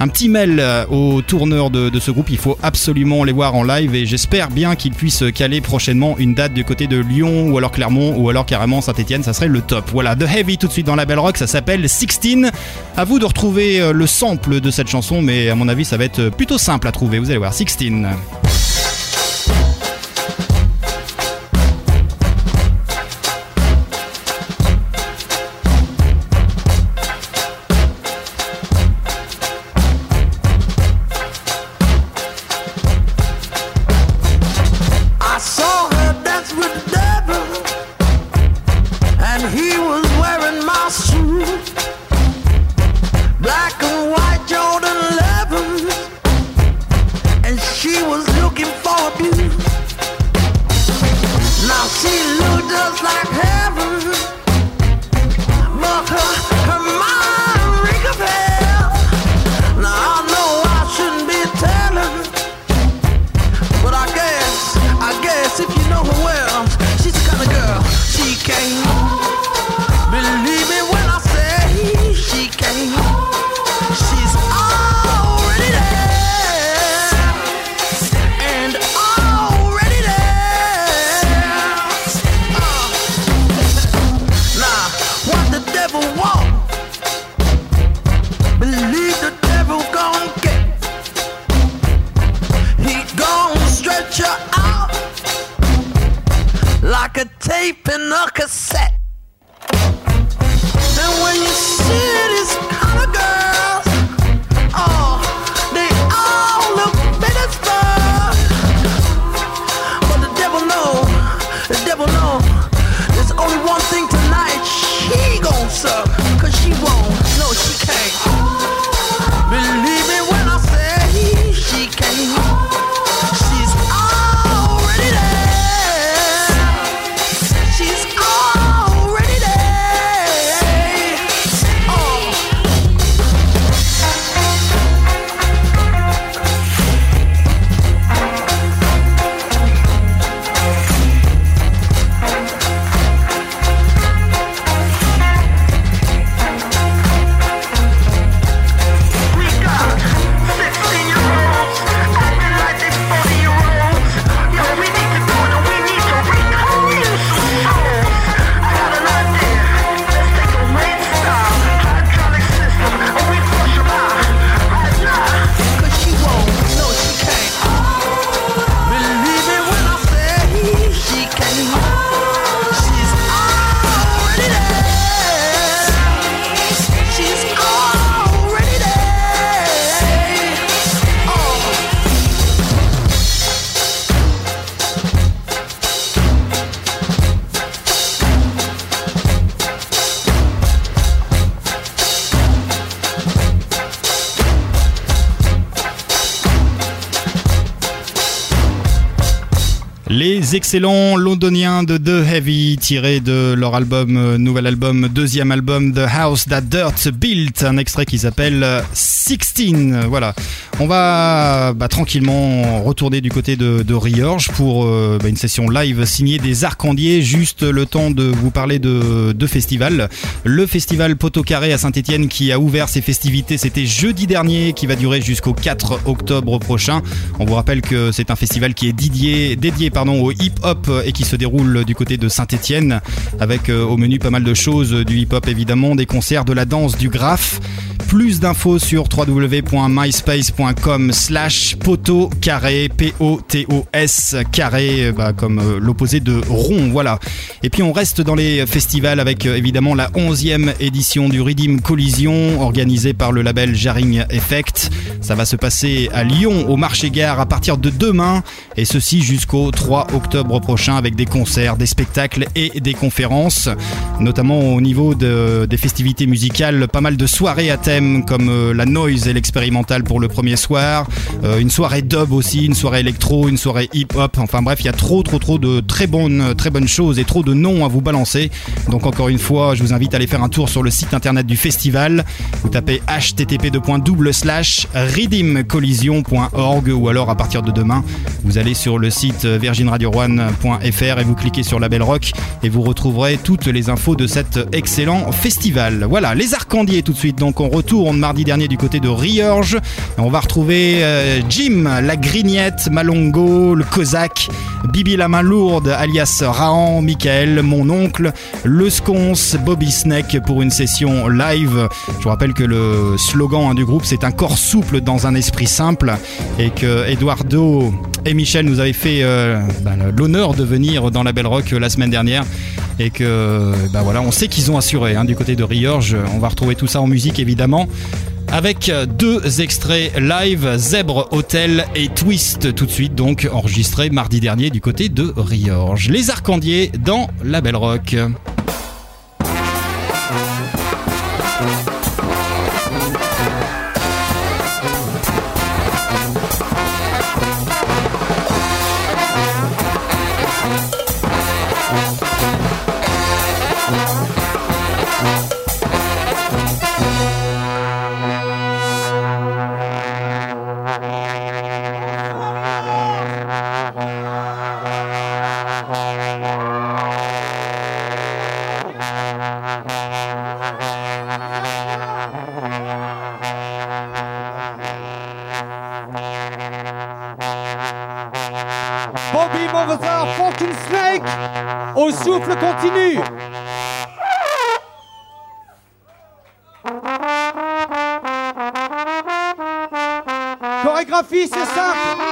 un petit mail euh, au tourneur de, ce groupe. Il faut absolument les voir en live et j'espère bien qu'ils puissent caler prochainement une date du côté de Lyon ou alors Clermont ou alors carrément Saint-Etienne. Ça serait le top. Voilà, The Heavy tout de suite dans la Belle Rock. Ça s'appelle 16. À vous de retrouver euh, le sample de cette chanson, mais à mon avis, ça va être plutôt simple à trouver. Vous allez voir, 16. Les excellents londoniens de The Heavy, tirés de leur album, euh, nouvel album, deuxième album, The House That Dirt Built, un extrait qui s'appelle euh, 16. Voilà. On va bah, tranquillement retourner du côté de, de Riorge pour euh, bah, une session live signée des Arcandiers. Juste le temps de vous parler de, de festival. Le festival Poteau Carré à Saint-Etienne qui a ouvert ses festivités, c'était jeudi dernier, qui va durer jusqu'au 4 octobre prochain. On vous rappelle que c'est un festival qui est dédié, dédié pardon, au hip-hop et qui se déroule du côté de Saint-Etienne, avec euh, au menu pas mal de choses, du hip-hop évidemment, des concerts, de la danse, du graphe. Plus d'infos sur www.myspace.com slash poteau carré, P-O-T-O-S carré, bah, comme euh, l'opposé de rond, voilà. Et puis on reste dans les festivals avec euh, évidemment la 11e édition du Redeem Collision, organisée par le label Jarring Effect. Ça va se passer à Lyon, au marché gare, à partir de demain, et ceci jusqu'au 3 octobre prochain, avec des concerts, des spectacles et des conférences, notamment au niveau de- des festivités musicales, pas mal de soirées à thème comme euh, la noise et l'expérimental pour le premier soir, euh, une soirée dub aussi, une soirée électro, une soirée hip-hop, enfin bref, il y a trop trop trop de très bonnes, très bonnes choses et trop de noms à vous balancer. Donc encore une fois, je vous invite à aller faire un tour sur le site internet du festival. Vous tapez http redeemcollision.org ou alors à partir de demain, vous allez sur le site virginradio1.fr et vous cliquez sur Label Rock et vous retrouverez toutes les infos de cet excellent festival. Voilà, les Arcandiers tout de suite. Donc on retourne mardi dernier du côté de Riorge. On va retrouver euh, Jim, la Grignette, Malongo, le Cosaque, Bibi la main lourde, alias Rahan, Michael, mon oncle, le Sconce, Bobby Snake pour une session live. Je vous rappelle que le slogan hein, du groupe c'est un corps souple dans un esprit simple et que Eduardo et Michel nous avaient fait euh, bah, l'honneur de venir dans la Belle Rock euh, la semaine dernière et que bah voilà, on sait qu'ils ont assuré hein, du côté de Riorge. On va retrouver tout ça en musique évidemment. Avec deux extraits live, Zèbre Hotel et Twist, tout de suite donc enregistrés mardi dernier du côté de Riorge. Les Arcandiers dans la Belle Rock. Chorégraphie, c'est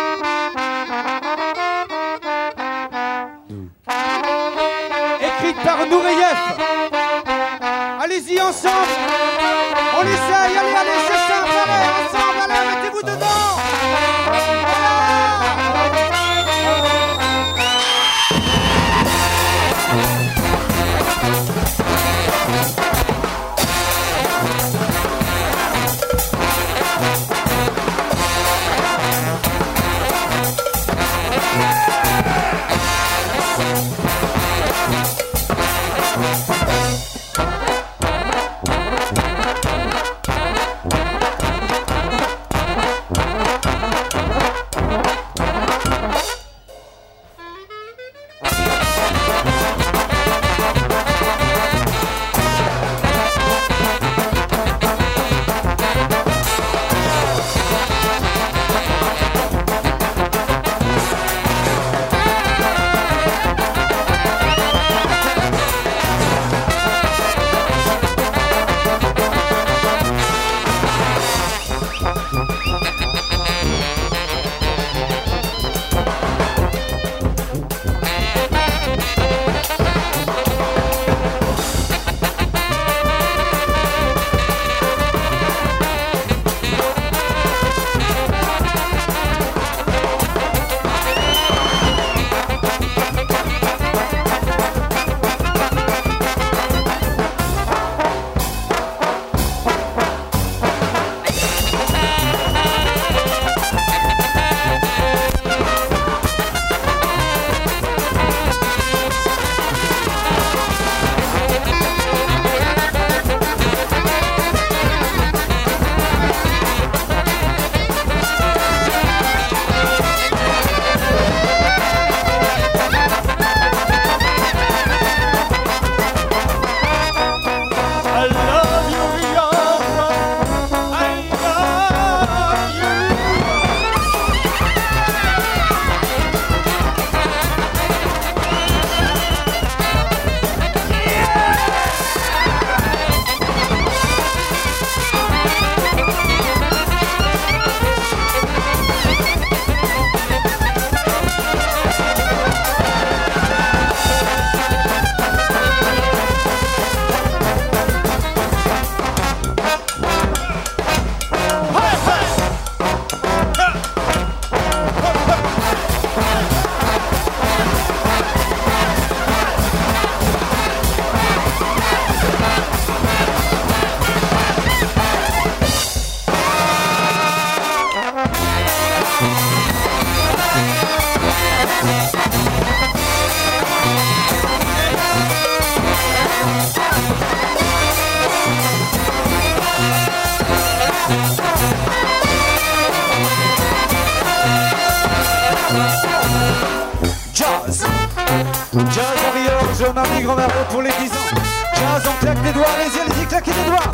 pour les 10 ans. Jazz, on claque des doigts, allez-y, allez-y, claquez des doigts.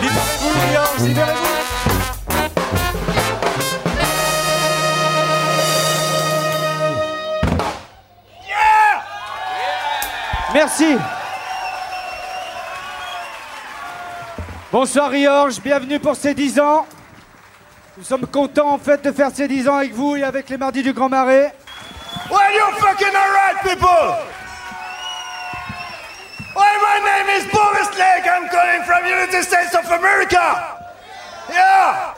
Libérez-vous, Georges, libérez-vous. Merci. Bonsoir Riorge, bienvenue pour ces 10 ans. Nous sommes contents en fait de faire ces 10 ans avec vous et avec les mardis du Grand Marais. Well, you fucking alright, people! My name is Boris Lake. I'm calling from United States of America. Yeah.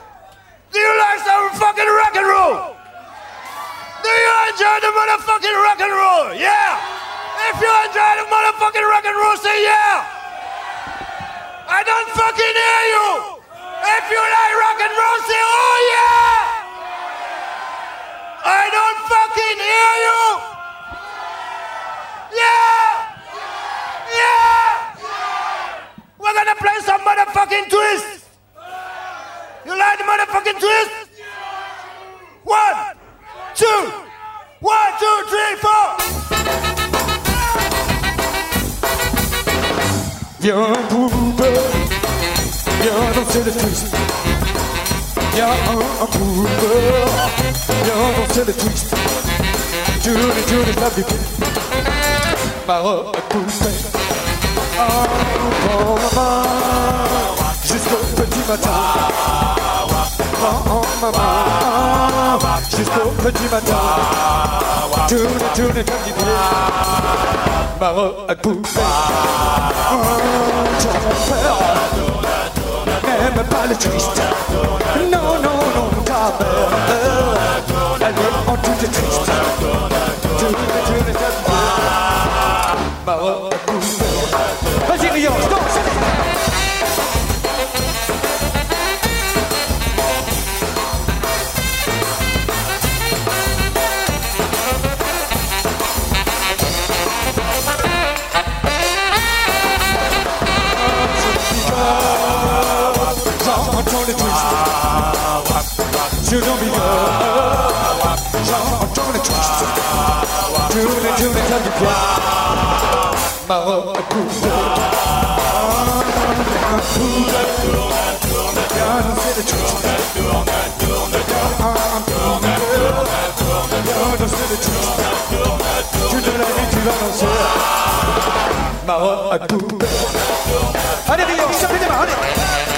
Do you like some fucking rock and roll? Do you enjoy the motherfucking rock and roll? Yeah. If you enjoy the motherfucking rock and roll, say yeah. I don't fucking hear you. If you like rock and roll, say oh yeah. I don't fucking hear you. Yeah. Yeah. We're gonna play some motherfucking twist. You like the motherfucking twist? One, two, one, two, three, four. You're a pooper. You're the twist. You're a pooper. You're the twist. Julie, Julie, love you. Maroc poupée. Oh, maman. Jusqu'au petit matin. Oh, maman. Jusqu'au petit matin. Julie, Julie, love you. Maroc poupée. Oh, ton père n'aime pas les tristes. Non, non, non, ta mère, elle est en toute triste. N'es, tu n'es pas Vas-y, Rios, danse! Les, tous les clubs du pied. Maroc danser les twists. Toute la nuit tu vas danser. Maroc poupée. Allez Rio, ça fait mains, allez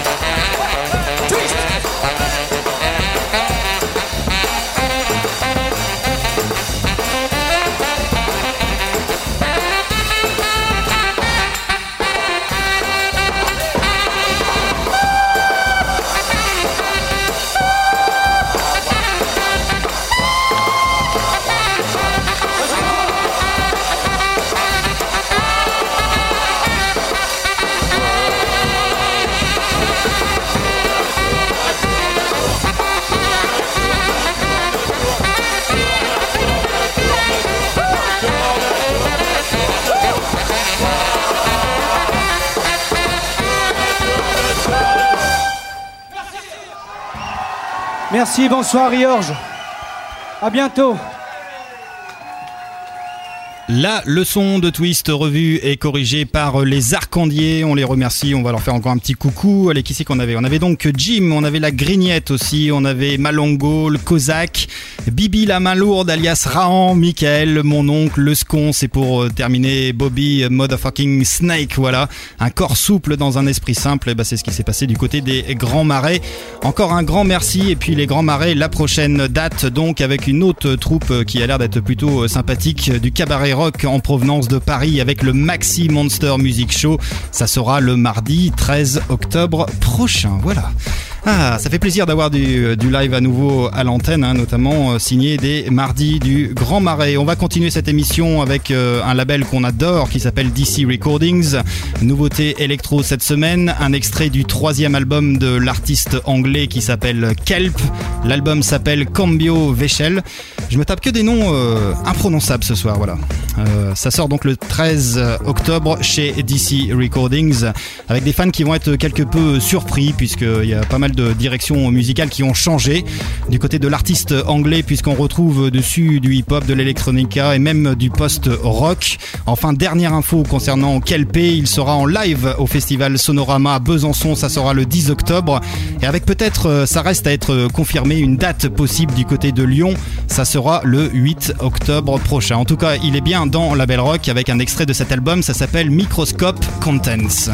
Merci, bonsoir Riorge. À bientôt. La leçon de twist revue et corrigée par les Arcandiers. On les remercie. On va leur faire encore un petit coucou. Allez, qui c'est qu'on avait? On avait donc Jim, on avait la Grignette aussi, on avait Malongo, le Kozak, Bibi la main lourde alias Rahan, Michael, mon oncle, le Scon. C'est pour euh, terminer Bobby euh, Motherfucking Snake. Voilà, un corps souple dans un esprit simple. Et bah, c'est ce qui s'est passé du côté des Grands Marais. Encore un grand merci. Et puis les Grands Marais, la prochaine date donc avec une autre troupe qui a l'air d'être plutôt euh, sympathique du cabaret rock en provenance de Paris avec le Maxi Monster Music Show. Ça sera le mardi 13 octobre prochain. Voilà. Ah, ça fait plaisir d'avoir du, live à nouveau à l'antenne, hein, notamment euh, signé des mardis du Grand Marais. On va continuer cette émission avec euh, un label qu'on adore qui s'appelle DC Recordings. Nouveauté électro cette semaine, un extrait du troisième album de l'artiste anglais qui s'appelle Kelp. L'album s'appelle Cambio Vechel. Je me tape que des noms euh, imprononçables ce soir, voilà. Euh, ça sort donc le 13 octobre chez DC Recordings, avec des fans qui vont être quelque peu surpris, puisqu'il y a pas mal de directions musicales qui ont changé. Du côté de l'artiste anglais, puisqu'on retrouve dessus du hip-hop, de l'électronica et même du post-rock. Enfin, dernière info concernant Kelpé, il sera en live au festival Sonorama à Besançon, ça sera le 10 octobre. Et avec peut-être, euh, ça reste à être confirmé, une date possible du côté de Lyon, ça sera le 8 octobre prochain. En tout cas, il est bien dans la Belle Rock avec un extrait de cet album, ça s'appelle Microscope Contents.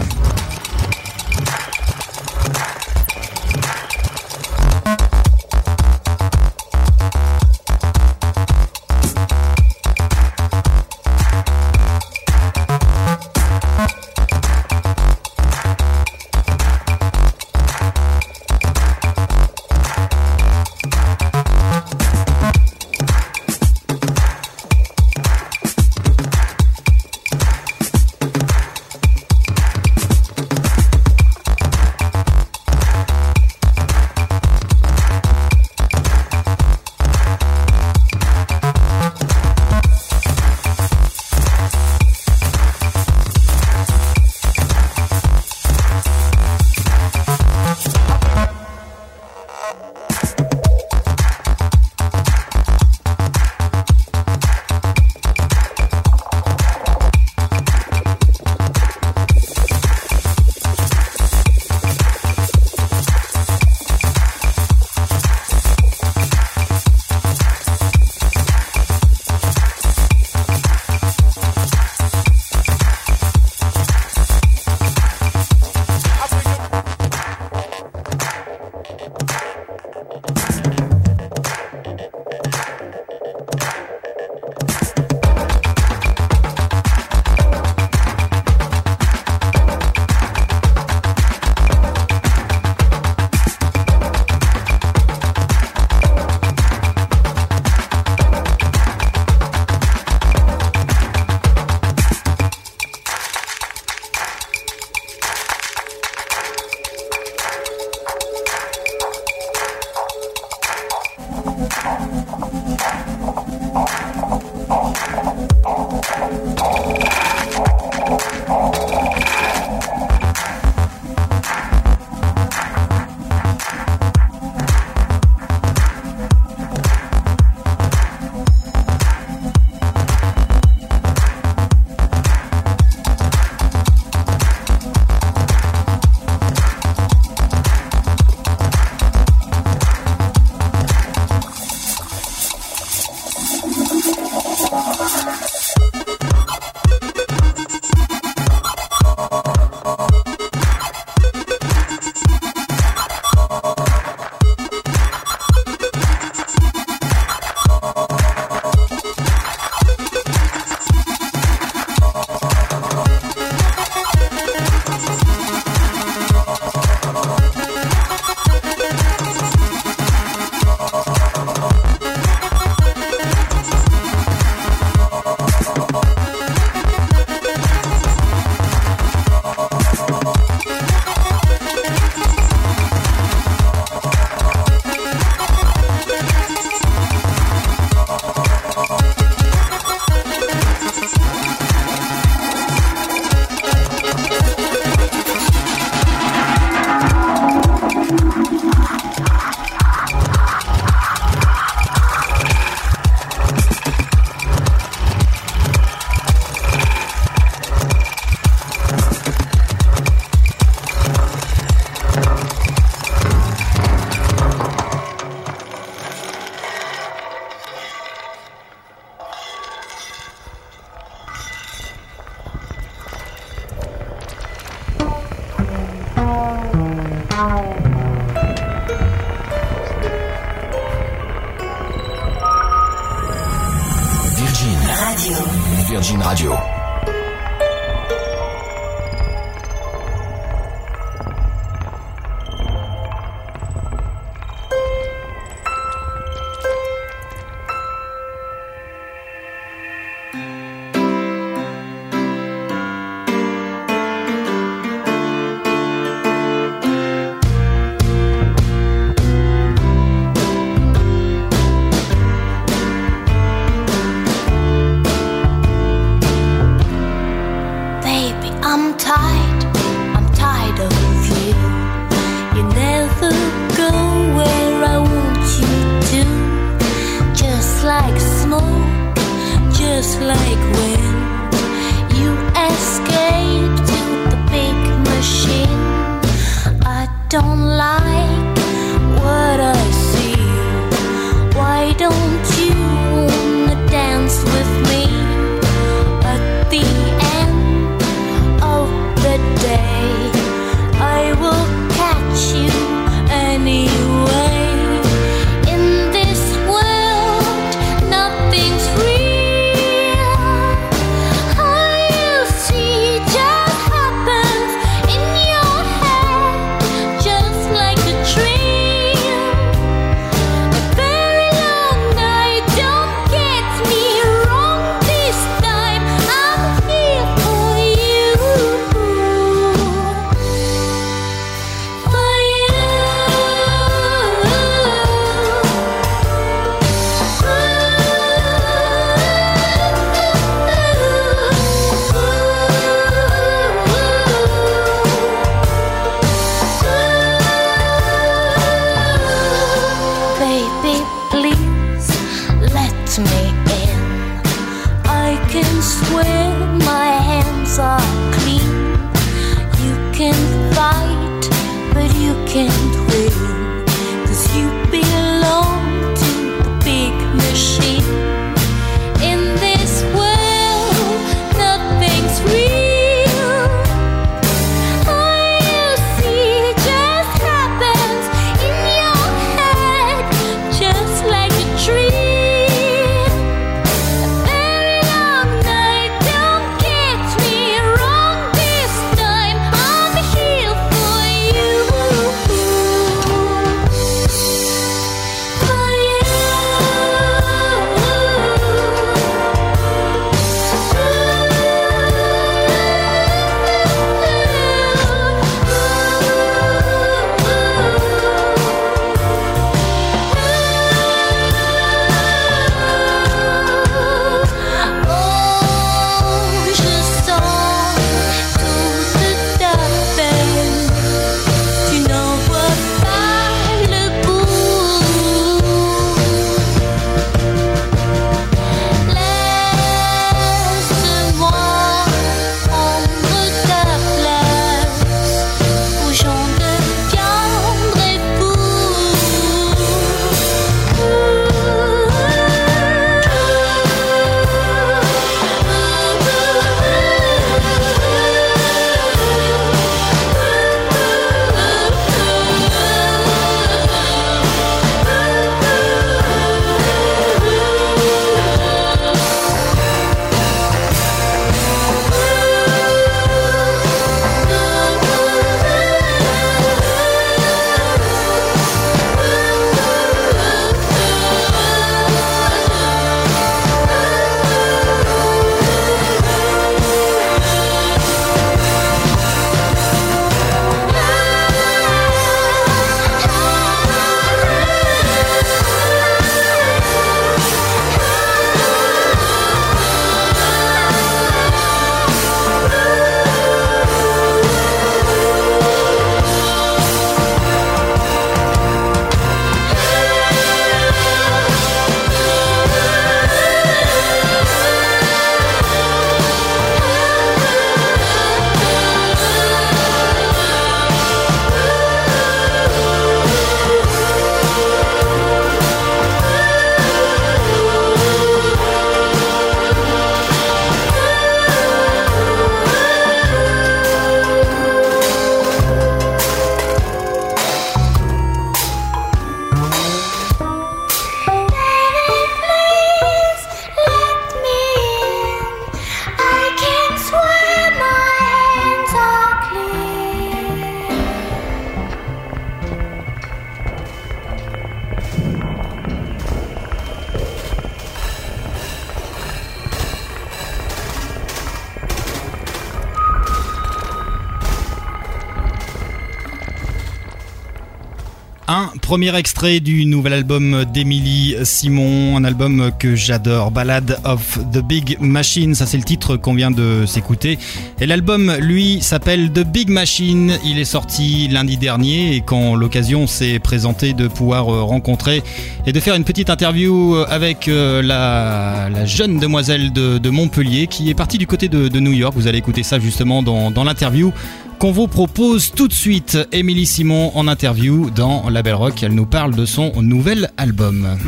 Premier extrait du nouvel album d'Emily Simon, un album que j'adore, Ballad of the Big Machine, ça c'est le titre qu'on vient de s'écouter. Et l'album, lui, s'appelle The Big Machine, il est sorti lundi dernier et quand l'occasion s'est présentée de pouvoir euh, rencontrer et de faire une petite interview avec euh, la, jeune demoiselle de, Montpellier qui est partie du côté de, New York, vous allez écouter ça justement dans l'interview. Qu'on vous propose tout de suite. Émilie Simon en interview dans La Belle Rock. Elle nous parle de son nouvel album.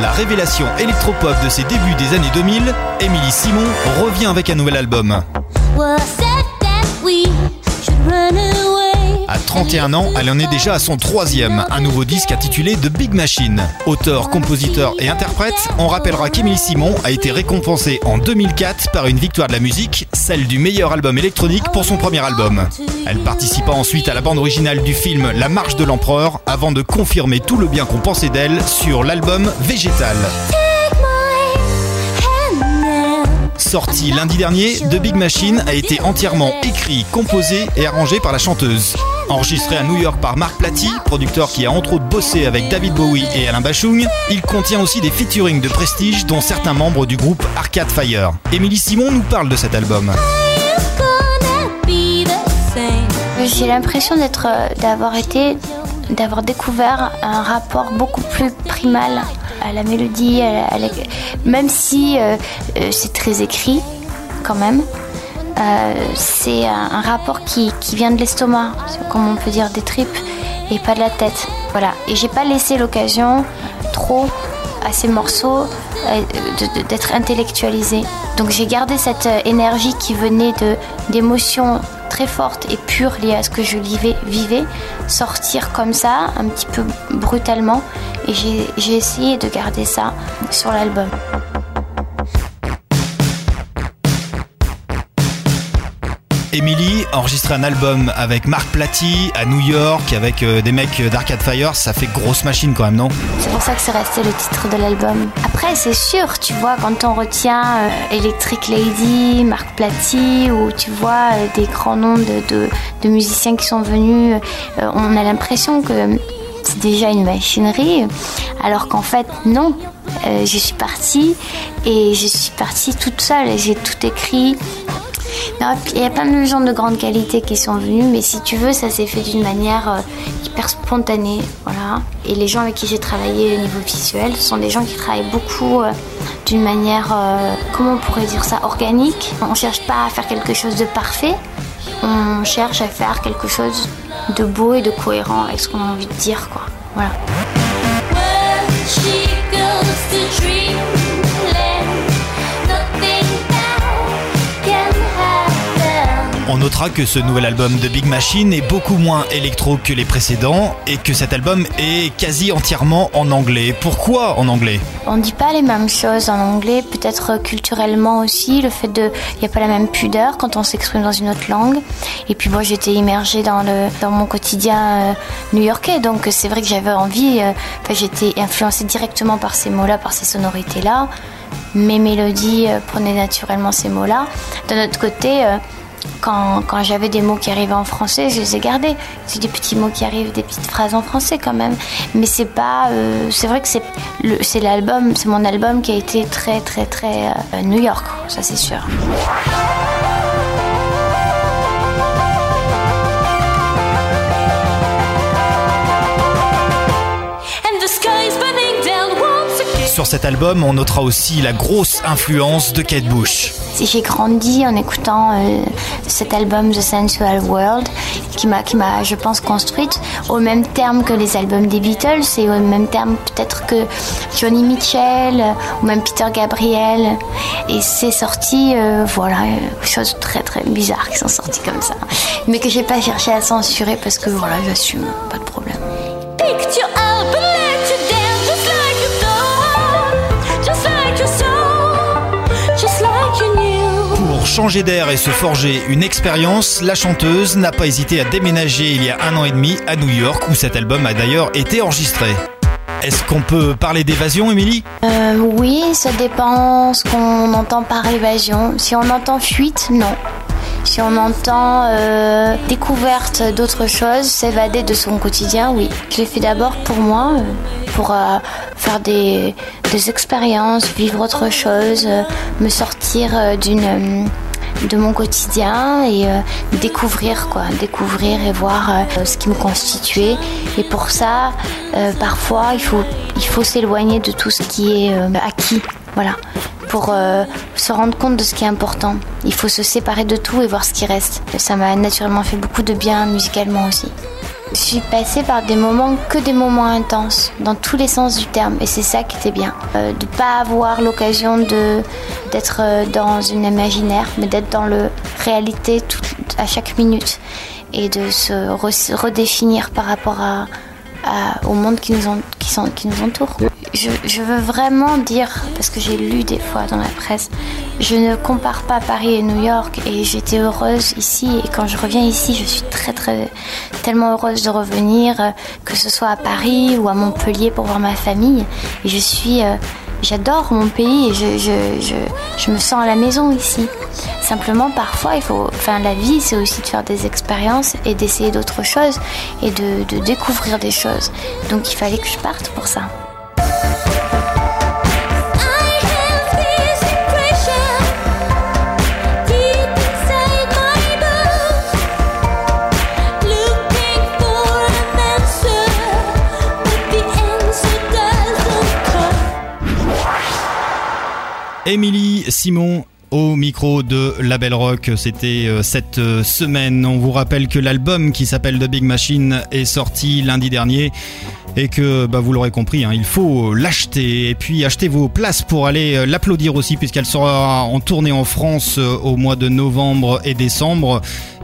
La révélation électropop de ses débuts des années 2000, Émilie Simon revient avec un nouvel album. Well, À 31 ans, elle en est déjà à son troisième, un nouveau disque intitulé The Big Machine. Auteur, compositeur et interprète, on rappellera qu'Émilie Simon a été récompensée en 2004 par une victoire de la musique, celle du meilleur album électronique pour son premier album. Elle participa ensuite à la bande originale du film La Marche de l'Empereur avant de confirmer tout le bien qu'on pensait d'elle sur l'album Végétal. Sorti lundi dernier, The Big Machine a été entièrement écrit, composé et arrangé par la chanteuse. Enregistré à New York par Mark Platy, producteur qui a entre autres bossé avec David Bowie et Alain Bachung, il contient aussi des featurings de prestige dont certains membres du groupe Arcade Fire. Émilie Simon nous parle de cet album. J'ai l'impression d'être, euh, d'avoir été, d'avoir découvert un rapport beaucoup plus primal à la mélodie, à la- même si euh, euh, c'est très écrit, quand même. Euh, c'est un, rapport qui, vient de l'estomac, comme on peut dire des tripes, et pas de la tête. Voilà. Et j'ai pas laissé l'occasion trop à ces morceaux euh, d'être intellectualisé. Donc j'ai gardé cette euh, énergie qui venait d'émotions très fortes et pures liées à ce que je vivais, sortir comme ça, un petit peu brutalement. Et j'ai essayé de garder ça sur l'album. Émilie a enregistré un album avec Mark Platy à New York avec euh, des mecs d'Arcade Fire, ça fait grosse machine quand même, non? C'est pour ça que c'est resté le titre de l'album. Après, c'est sûr, tu vois, quand on retient euh, Electric Lady, Marc Platy, ou tu vois euh, des grands noms de, musiciens qui sont venus, euh, on a l'impression que c'est déjà une machinerie, alors qu'en fait, non. Euh, je suis partie et je suis partie toute seule j'ai tout écrit. Il y a plein de gens de grande qualité qui sont venus, mais si tu veux, ça s'est fait d'une manière euh, hyper spontanée, voilà. Et les gens avec qui j'ai travaillé au niveau visuel, ce sont des gens qui travaillent beaucoup euh, d'une manière, euh, comment on pourrait dire ça, organique. On cherche pas à faire quelque chose de parfait, on cherche à faire quelque chose de beau et de cohérent avec ce qu'on a envie de dire, quoi. Voilà. On notera que ce nouvel album de Big Machine est beaucoup moins électro que les précédents et que cet album est quasi entièrement en anglais. Pourquoi en anglais? On dit pas les mêmes choses en anglais, peut-être culturellement aussi, le fait de, il n'y a pas la même pudeur quand on s'exprime dans une autre langue. Et puis moi j'étais immergée dans le, dans mon quotidien euh, new-yorkais, donc c'est vrai que j'avais envie, euh, j'étais influencée directement par ces mots-là, par ces sonorités-là. Mes mélodies euh, prenaient naturellement ces mots-là. D'un autre côté, quand, quand j'avais des mots qui arrivaient en français, je les ai gardés. C'est des petits mots qui arrivent, des petites phrases en français quand même. Mais c'est pas. euh, c'est vrai que c'est c'est l'album, c'est mon album qui a été très très très euh, New York, ça c'est sûr. Sur cet album, on notera aussi la grosse influence de Kate Bush. J'ai grandi en écoutant euh, cet album The Sensual World qui m'a, qui m'a, je pense, construite au même terme que les albums des Beatles et au même terme peut-être que Johnny Mitchell euh, ou même Peter Gabriel. Et c'est sorti, euh, voilà, euh, choses très très bizarres qui sont sorties comme ça, mais que j'ai pas cherché à censurer parce que voilà, j'assume, pas de problème. Picked you changer d'air et se forger une expérience, la chanteuse n'a pas hésité à déménager il y a un an et demi à New York où cet album a d'ailleurs été enregistré. Est-ce qu'on peut parler d'évasion, Émilie? Euh, oui, ça dépend ce qu'on entend par évasion. Si on entend fuite, non. Si on entend euh, découverte d'autres choses, s'évader de son quotidien, oui. Je l'ai fait d'abord pour moi, euh, pour faire des, expériences, vivre autre chose, me sortir d'une de mon quotidien et euh, découvrir quoi, découvrir et voir euh, ce qui me constituait. Et pour ça, euh, parfois, il faut il faut s'éloigner de tout ce qui est acquis. Voilà. pour se rendre compte de ce qui est important. Il faut se séparer de tout et voir ce qui reste. Ça m'a naturellement fait beaucoup de bien musicalement aussi. Je suis passée par des moments que des moments intenses, dans tous les sens du terme, et c'est ça qui était bien. Euh, de pas avoir l'occasion d'être euh, dans une imaginaire, mais d'être dans le réalité tout, à chaque minute, et de se re- redéfinir par rapport à, à- au monde qui nous, qui, sont- qui nous entoure. Je, veux vraiment dire, parce que j'ai lu des fois dans la presse, je ne compare pas Paris et New York et j'étais heureuse ici et quand je reviens ici, je suis très très tellement heureuse de revenir, euh, que ce soit à Paris ou à Montpellier pour voir ma famille. Je suis, euh, j'adore mon pays et je, je, je me sens à la maison ici. Simplement, parfois, il faut, enfin, la vie, c'est aussi de faire des expériences et d'essayer d'autres choses et de, de découvrir des choses. Donc, il fallait que je parte pour ça. Émilie Simon au micro de La Belle Rock, c'était euh, cette euh, semaine. On vous rappelle que l'album qui s'appelle The Big Machine est sorti lundi dernier et que bah, vous l'aurez compris, hein, il faut l'acheter et puis acheter vos places pour aller euh, l'applaudir aussi puisqu'elle sera en tournée en France euh, au mois de novembre et décembre.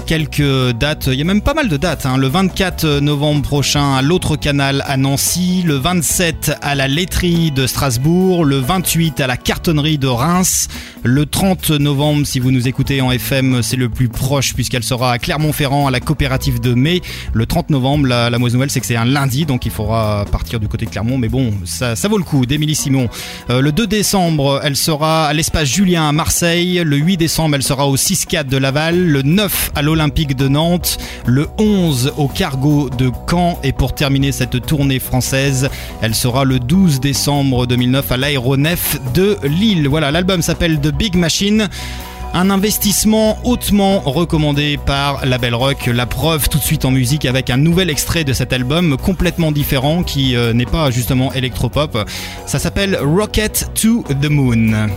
Quelques dates, il y a même pas mal de dates. hein. Le 24 novembre prochain à l'autre canal à Nancy, le 27 à la laiterie de Strasbourg, le 28 à la cartonnerie de Reims, le 30 novembre si vous nous écoutez en FM c'est le plus proche puisqu'elle sera à Clermont-Ferrand à la coopérative de mai. Le 30 novembre, la, la mauvaise nouvelle c'est que c'est un lundi donc il faudra partir du côté de Clermont mais bon ça, vaut le coup d'Émilie Simon. Euh, le 2 décembre elle sera à l'espace Julien à Marseille, le 8 décembre elle sera au 6-4 de Laval, le 9 à l'Olympique de Nantes, le 11 au Cargo de Caen et pour terminer cette tournée française, elle sera le 12 décembre 2009 à l'aéronef de Lille. Voilà, l'album s'appelle The Big Machine. Un investissement hautement recommandé par la Belle Rock. La preuve tout de suite en musique avec un nouvel extrait de cet album complètement différent qui euh, n'est pas justement électropop. Ça s'appelle Rocket to the Moon.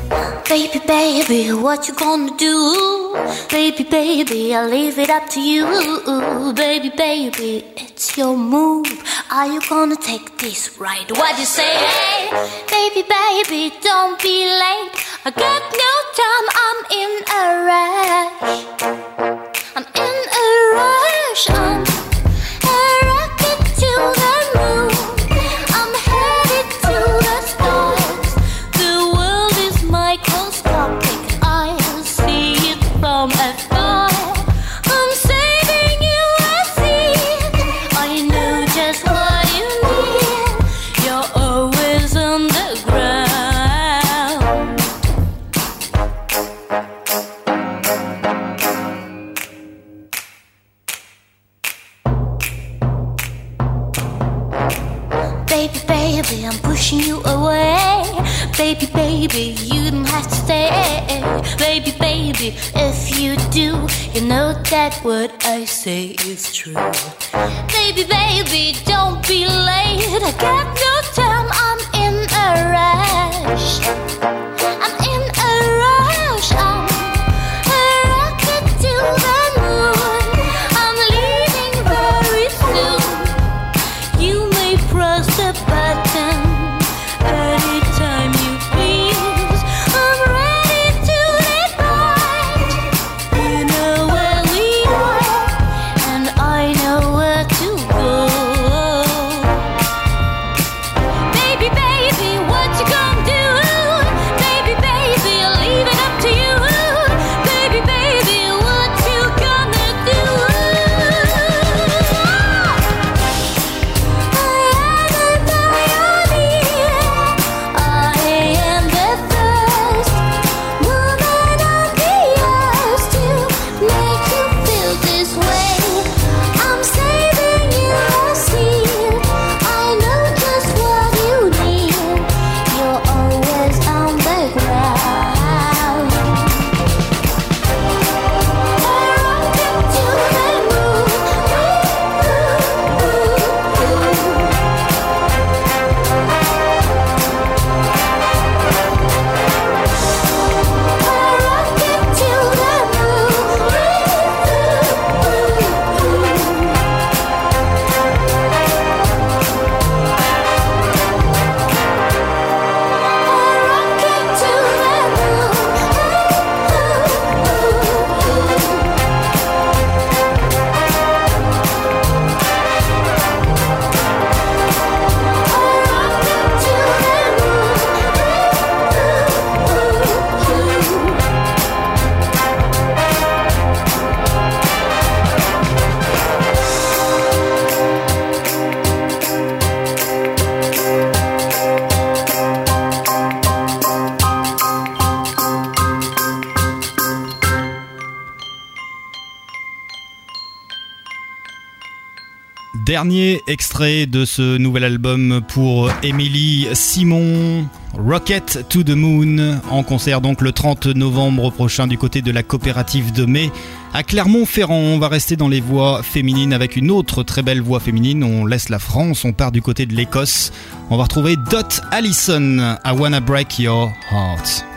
Baby, baby, what you gonna do? Baby, baby, I leave it up to you. Baby, baby, it's your move. Are you gonna take this right? What you say? Baby, baby, don't be late. I got no time, I'm in a rush. I'm in a rush. I'm Baby, you don't have to stay. Baby, baby, if you do, you know that what I say is true. Baby, baby, don't be late. I got no time, I'm in a rush. Dernier extrait de ce nouvel album pour Emily Simon, Rocket to the Moon, en concert donc le 30 novembre prochain du côté de la coopérative de Mai à Clermont-Ferrand. On va rester dans les voix féminines avec une autre très belle voix féminine. On laisse la France, on part du côté de l'Écosse. On va retrouver Dot Allison, I Wanna Break Your Heart.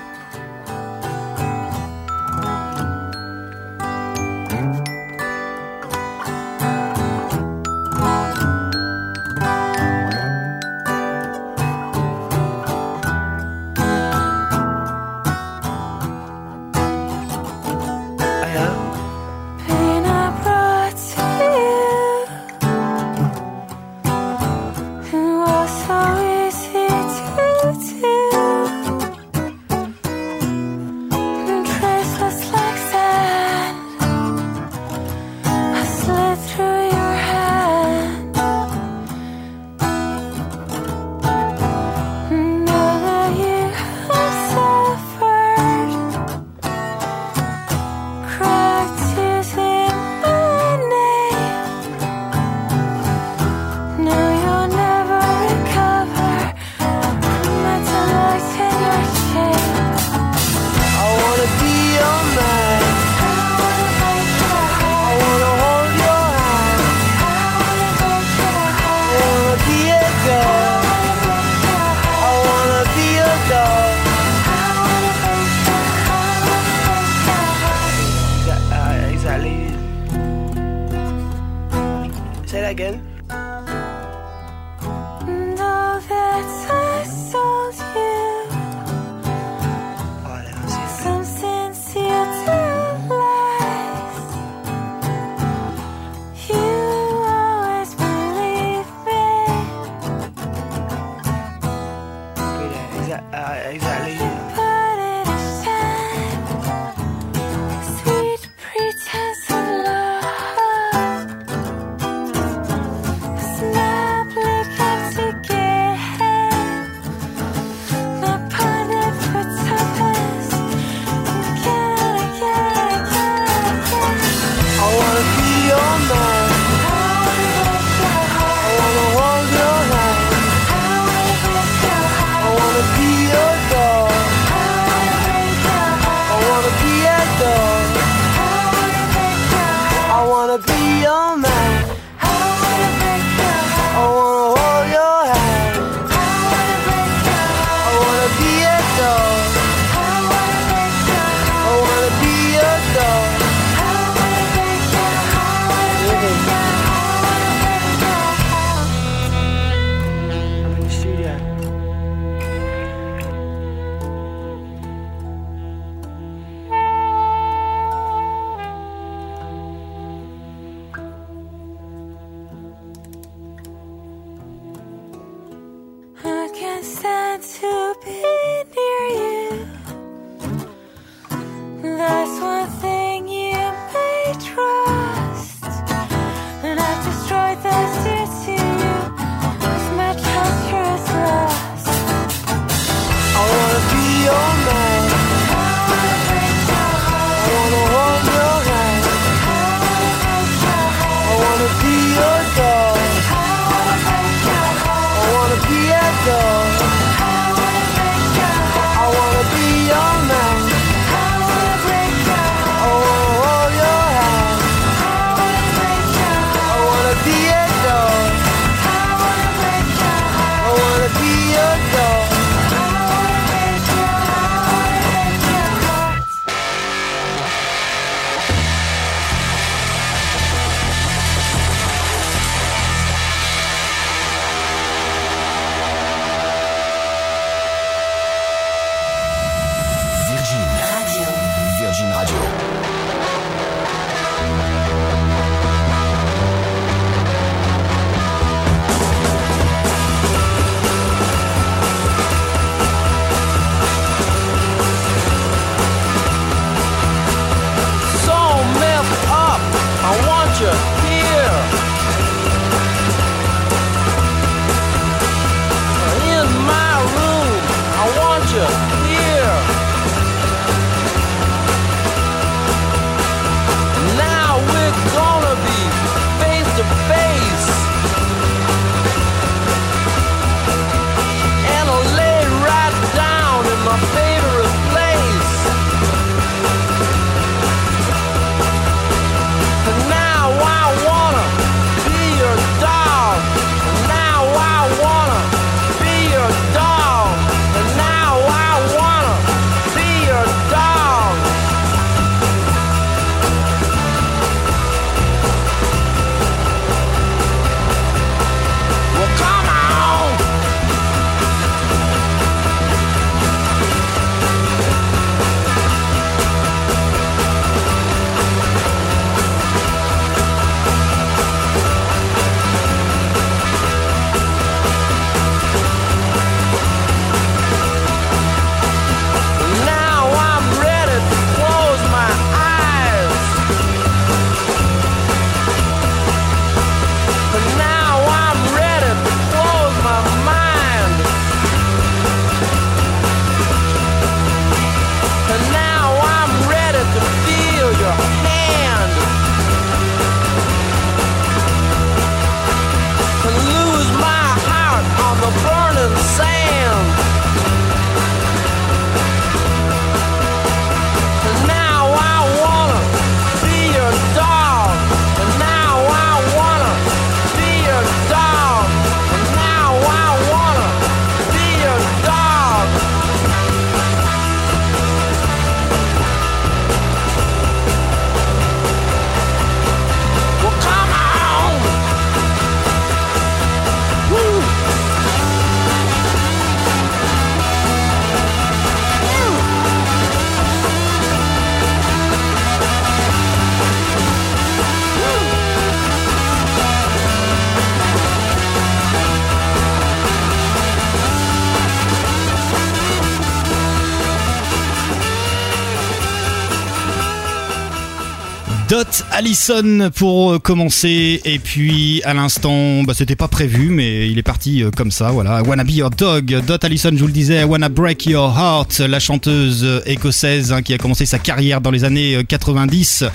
Allison pour euh, commencer. Et puis à l'instant bah, c'était pas prévu mais il est parti euh, comme ça voilà. I Wanna Be Your Dog. Dot Allison je vous le disais I Wanna Break Your Heart. La chanteuse euh, écossaise hein, qui a commencé sa carrière dans les années 90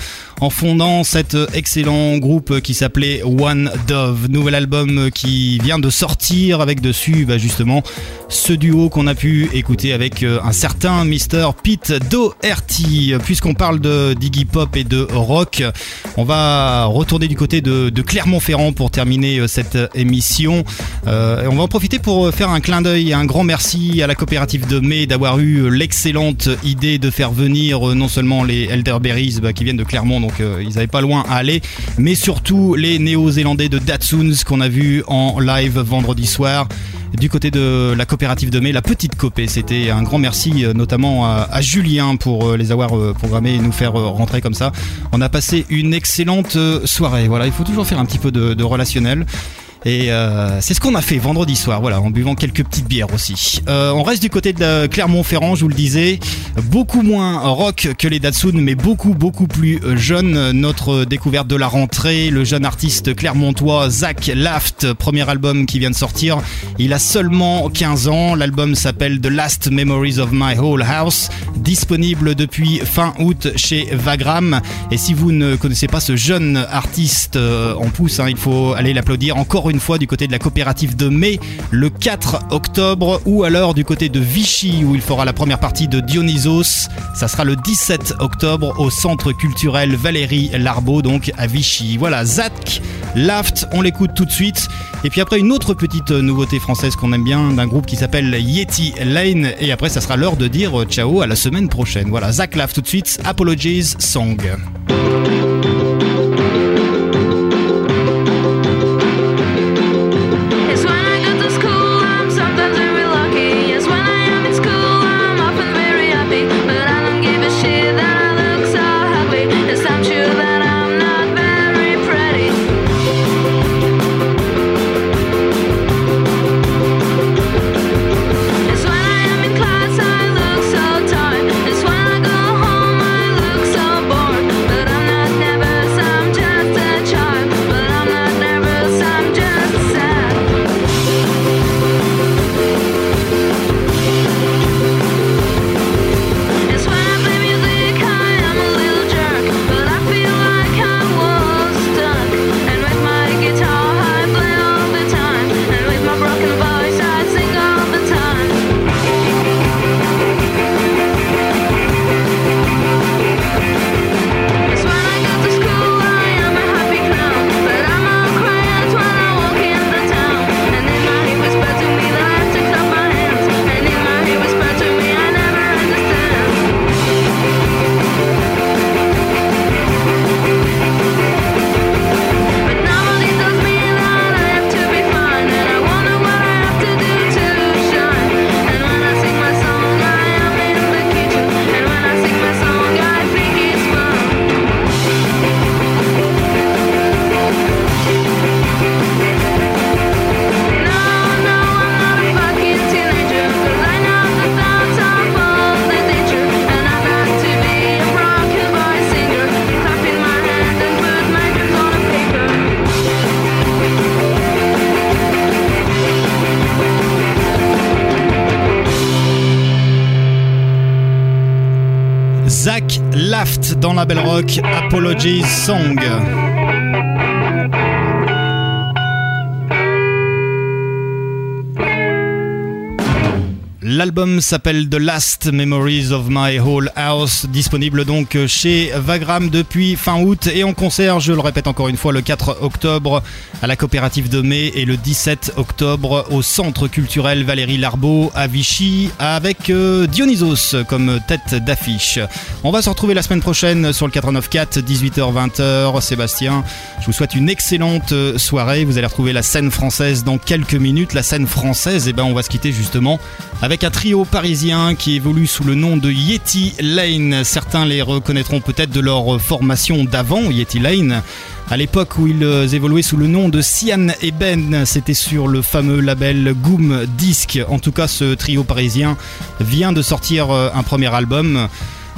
en fondant cet excellent groupe qui s'appelait One Dove. Nouvel album qui vient de sortir avec dessus bah, justement ce duo qu'on a pu écouter avec un certain Mr Pete Doherty. Puisqu'on parle de Diggy Pop et de rock. On va retourner du côté de, Clermont-Ferrand pour terminer euh, cette émission. Euh, on va en profiter pour faire un clin d'œil et un grand merci à la coopérative de mai d'avoir eu l'excellente idée de faire venir euh, non seulement les Elderberries bah, qui viennent de Clermont, donc ils n'avaient pas loin à aller, mais surtout les néo-zélandais de Datsuns qu'on a vu en live vendredi soir du côté de la coopérative de mai, la petite copée. C'était un grand merci notamment à, Julien pour les avoir programmés et nous faire rentrer comme ça. On a passé une excellente soirée. Voilà, il faut toujours faire un petit peu de, de relationnel. Et euh, c'est ce qu'on a fait vendredi soir, voilà, en buvant quelques petites bières aussi. Euh, on reste du côté de Clermont-Ferrand, je vous le disais, beaucoup moins rock que les Datsun, mais beaucoup beaucoup plus jeune. Notre découverte de la rentrée, le jeune artiste clermontois Zach Laft, premier album qui vient de sortir. Il a seulement 15 ans. L'album s'appelle The Last Memories of My Whole House, disponible depuis fin août chez Vagram. Et si vous ne connaissez pas ce jeune artiste euh, en pouce, hein, il faut aller l'applaudir encore une fois du côté de la coopérative de mai le 4 octobre ou alors du côté de Vichy où il fera la première partie de Dionysos. Ça sera le 17 octobre au centre culturel Valérie Larbeau donc à Vichy. Voilà, Zach Laft, on l'écoute tout de suite. Et puis après une autre petite nouveauté française qu'on aime bien d'un groupe qui s'appelle Yeti Lane et après ça sera l'heure de dire ciao à la semaine prochaine. Voilà, Zach Laft tout de suite, Apologies Song. Song. S'appelle The Last Memories of My Whole House, disponible donc chez Vagram depuis fin août et en concert, je le répète encore une fois, le 4 octobre à la coopérative de mai et le 17 octobre au centre culturel Valérie Larbeau à Vichy avec euh, Dionysos comme tête d'affiche. On va se retrouver la semaine prochaine sur le 89.4, 18h-20h. Sébastien, je vous souhaite une excellente soirée. Vous allez retrouver la scène française dans quelques minutes. La scène française, eh ben on va se quitter justement avec un trio parisien qui évolue sous le nom de Yeti Lane. Certains les reconnaîtront peut-être de leur formation d'avant, Yeti Lane. À l'époque où ils évoluaient sous le nom de Sian et Ben, c'était sur le fameux label Goom Disc. En tout cas, ce trio parisien vient de sortir un premier album.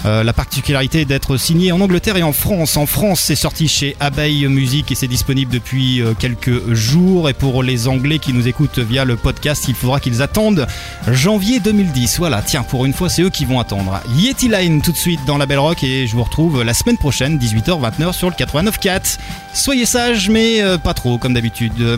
Euh, la particularité d'être signé en Angleterre et en France. En France, c'est sorti chez Abeille Music et c'est disponible depuis euh, quelques jours. Et pour les Anglais qui nous écoutent via le podcast, il faudra qu'ils attendent janvier 2010. Voilà, tiens, pour une fois, c'est eux qui vont attendre. Yeti Line tout de suite dans la Belle Rock et je vous retrouve la semaine prochaine, 18h-29 sur le 89.4. Soyez sages, mais euh, pas trop comme d'habitude.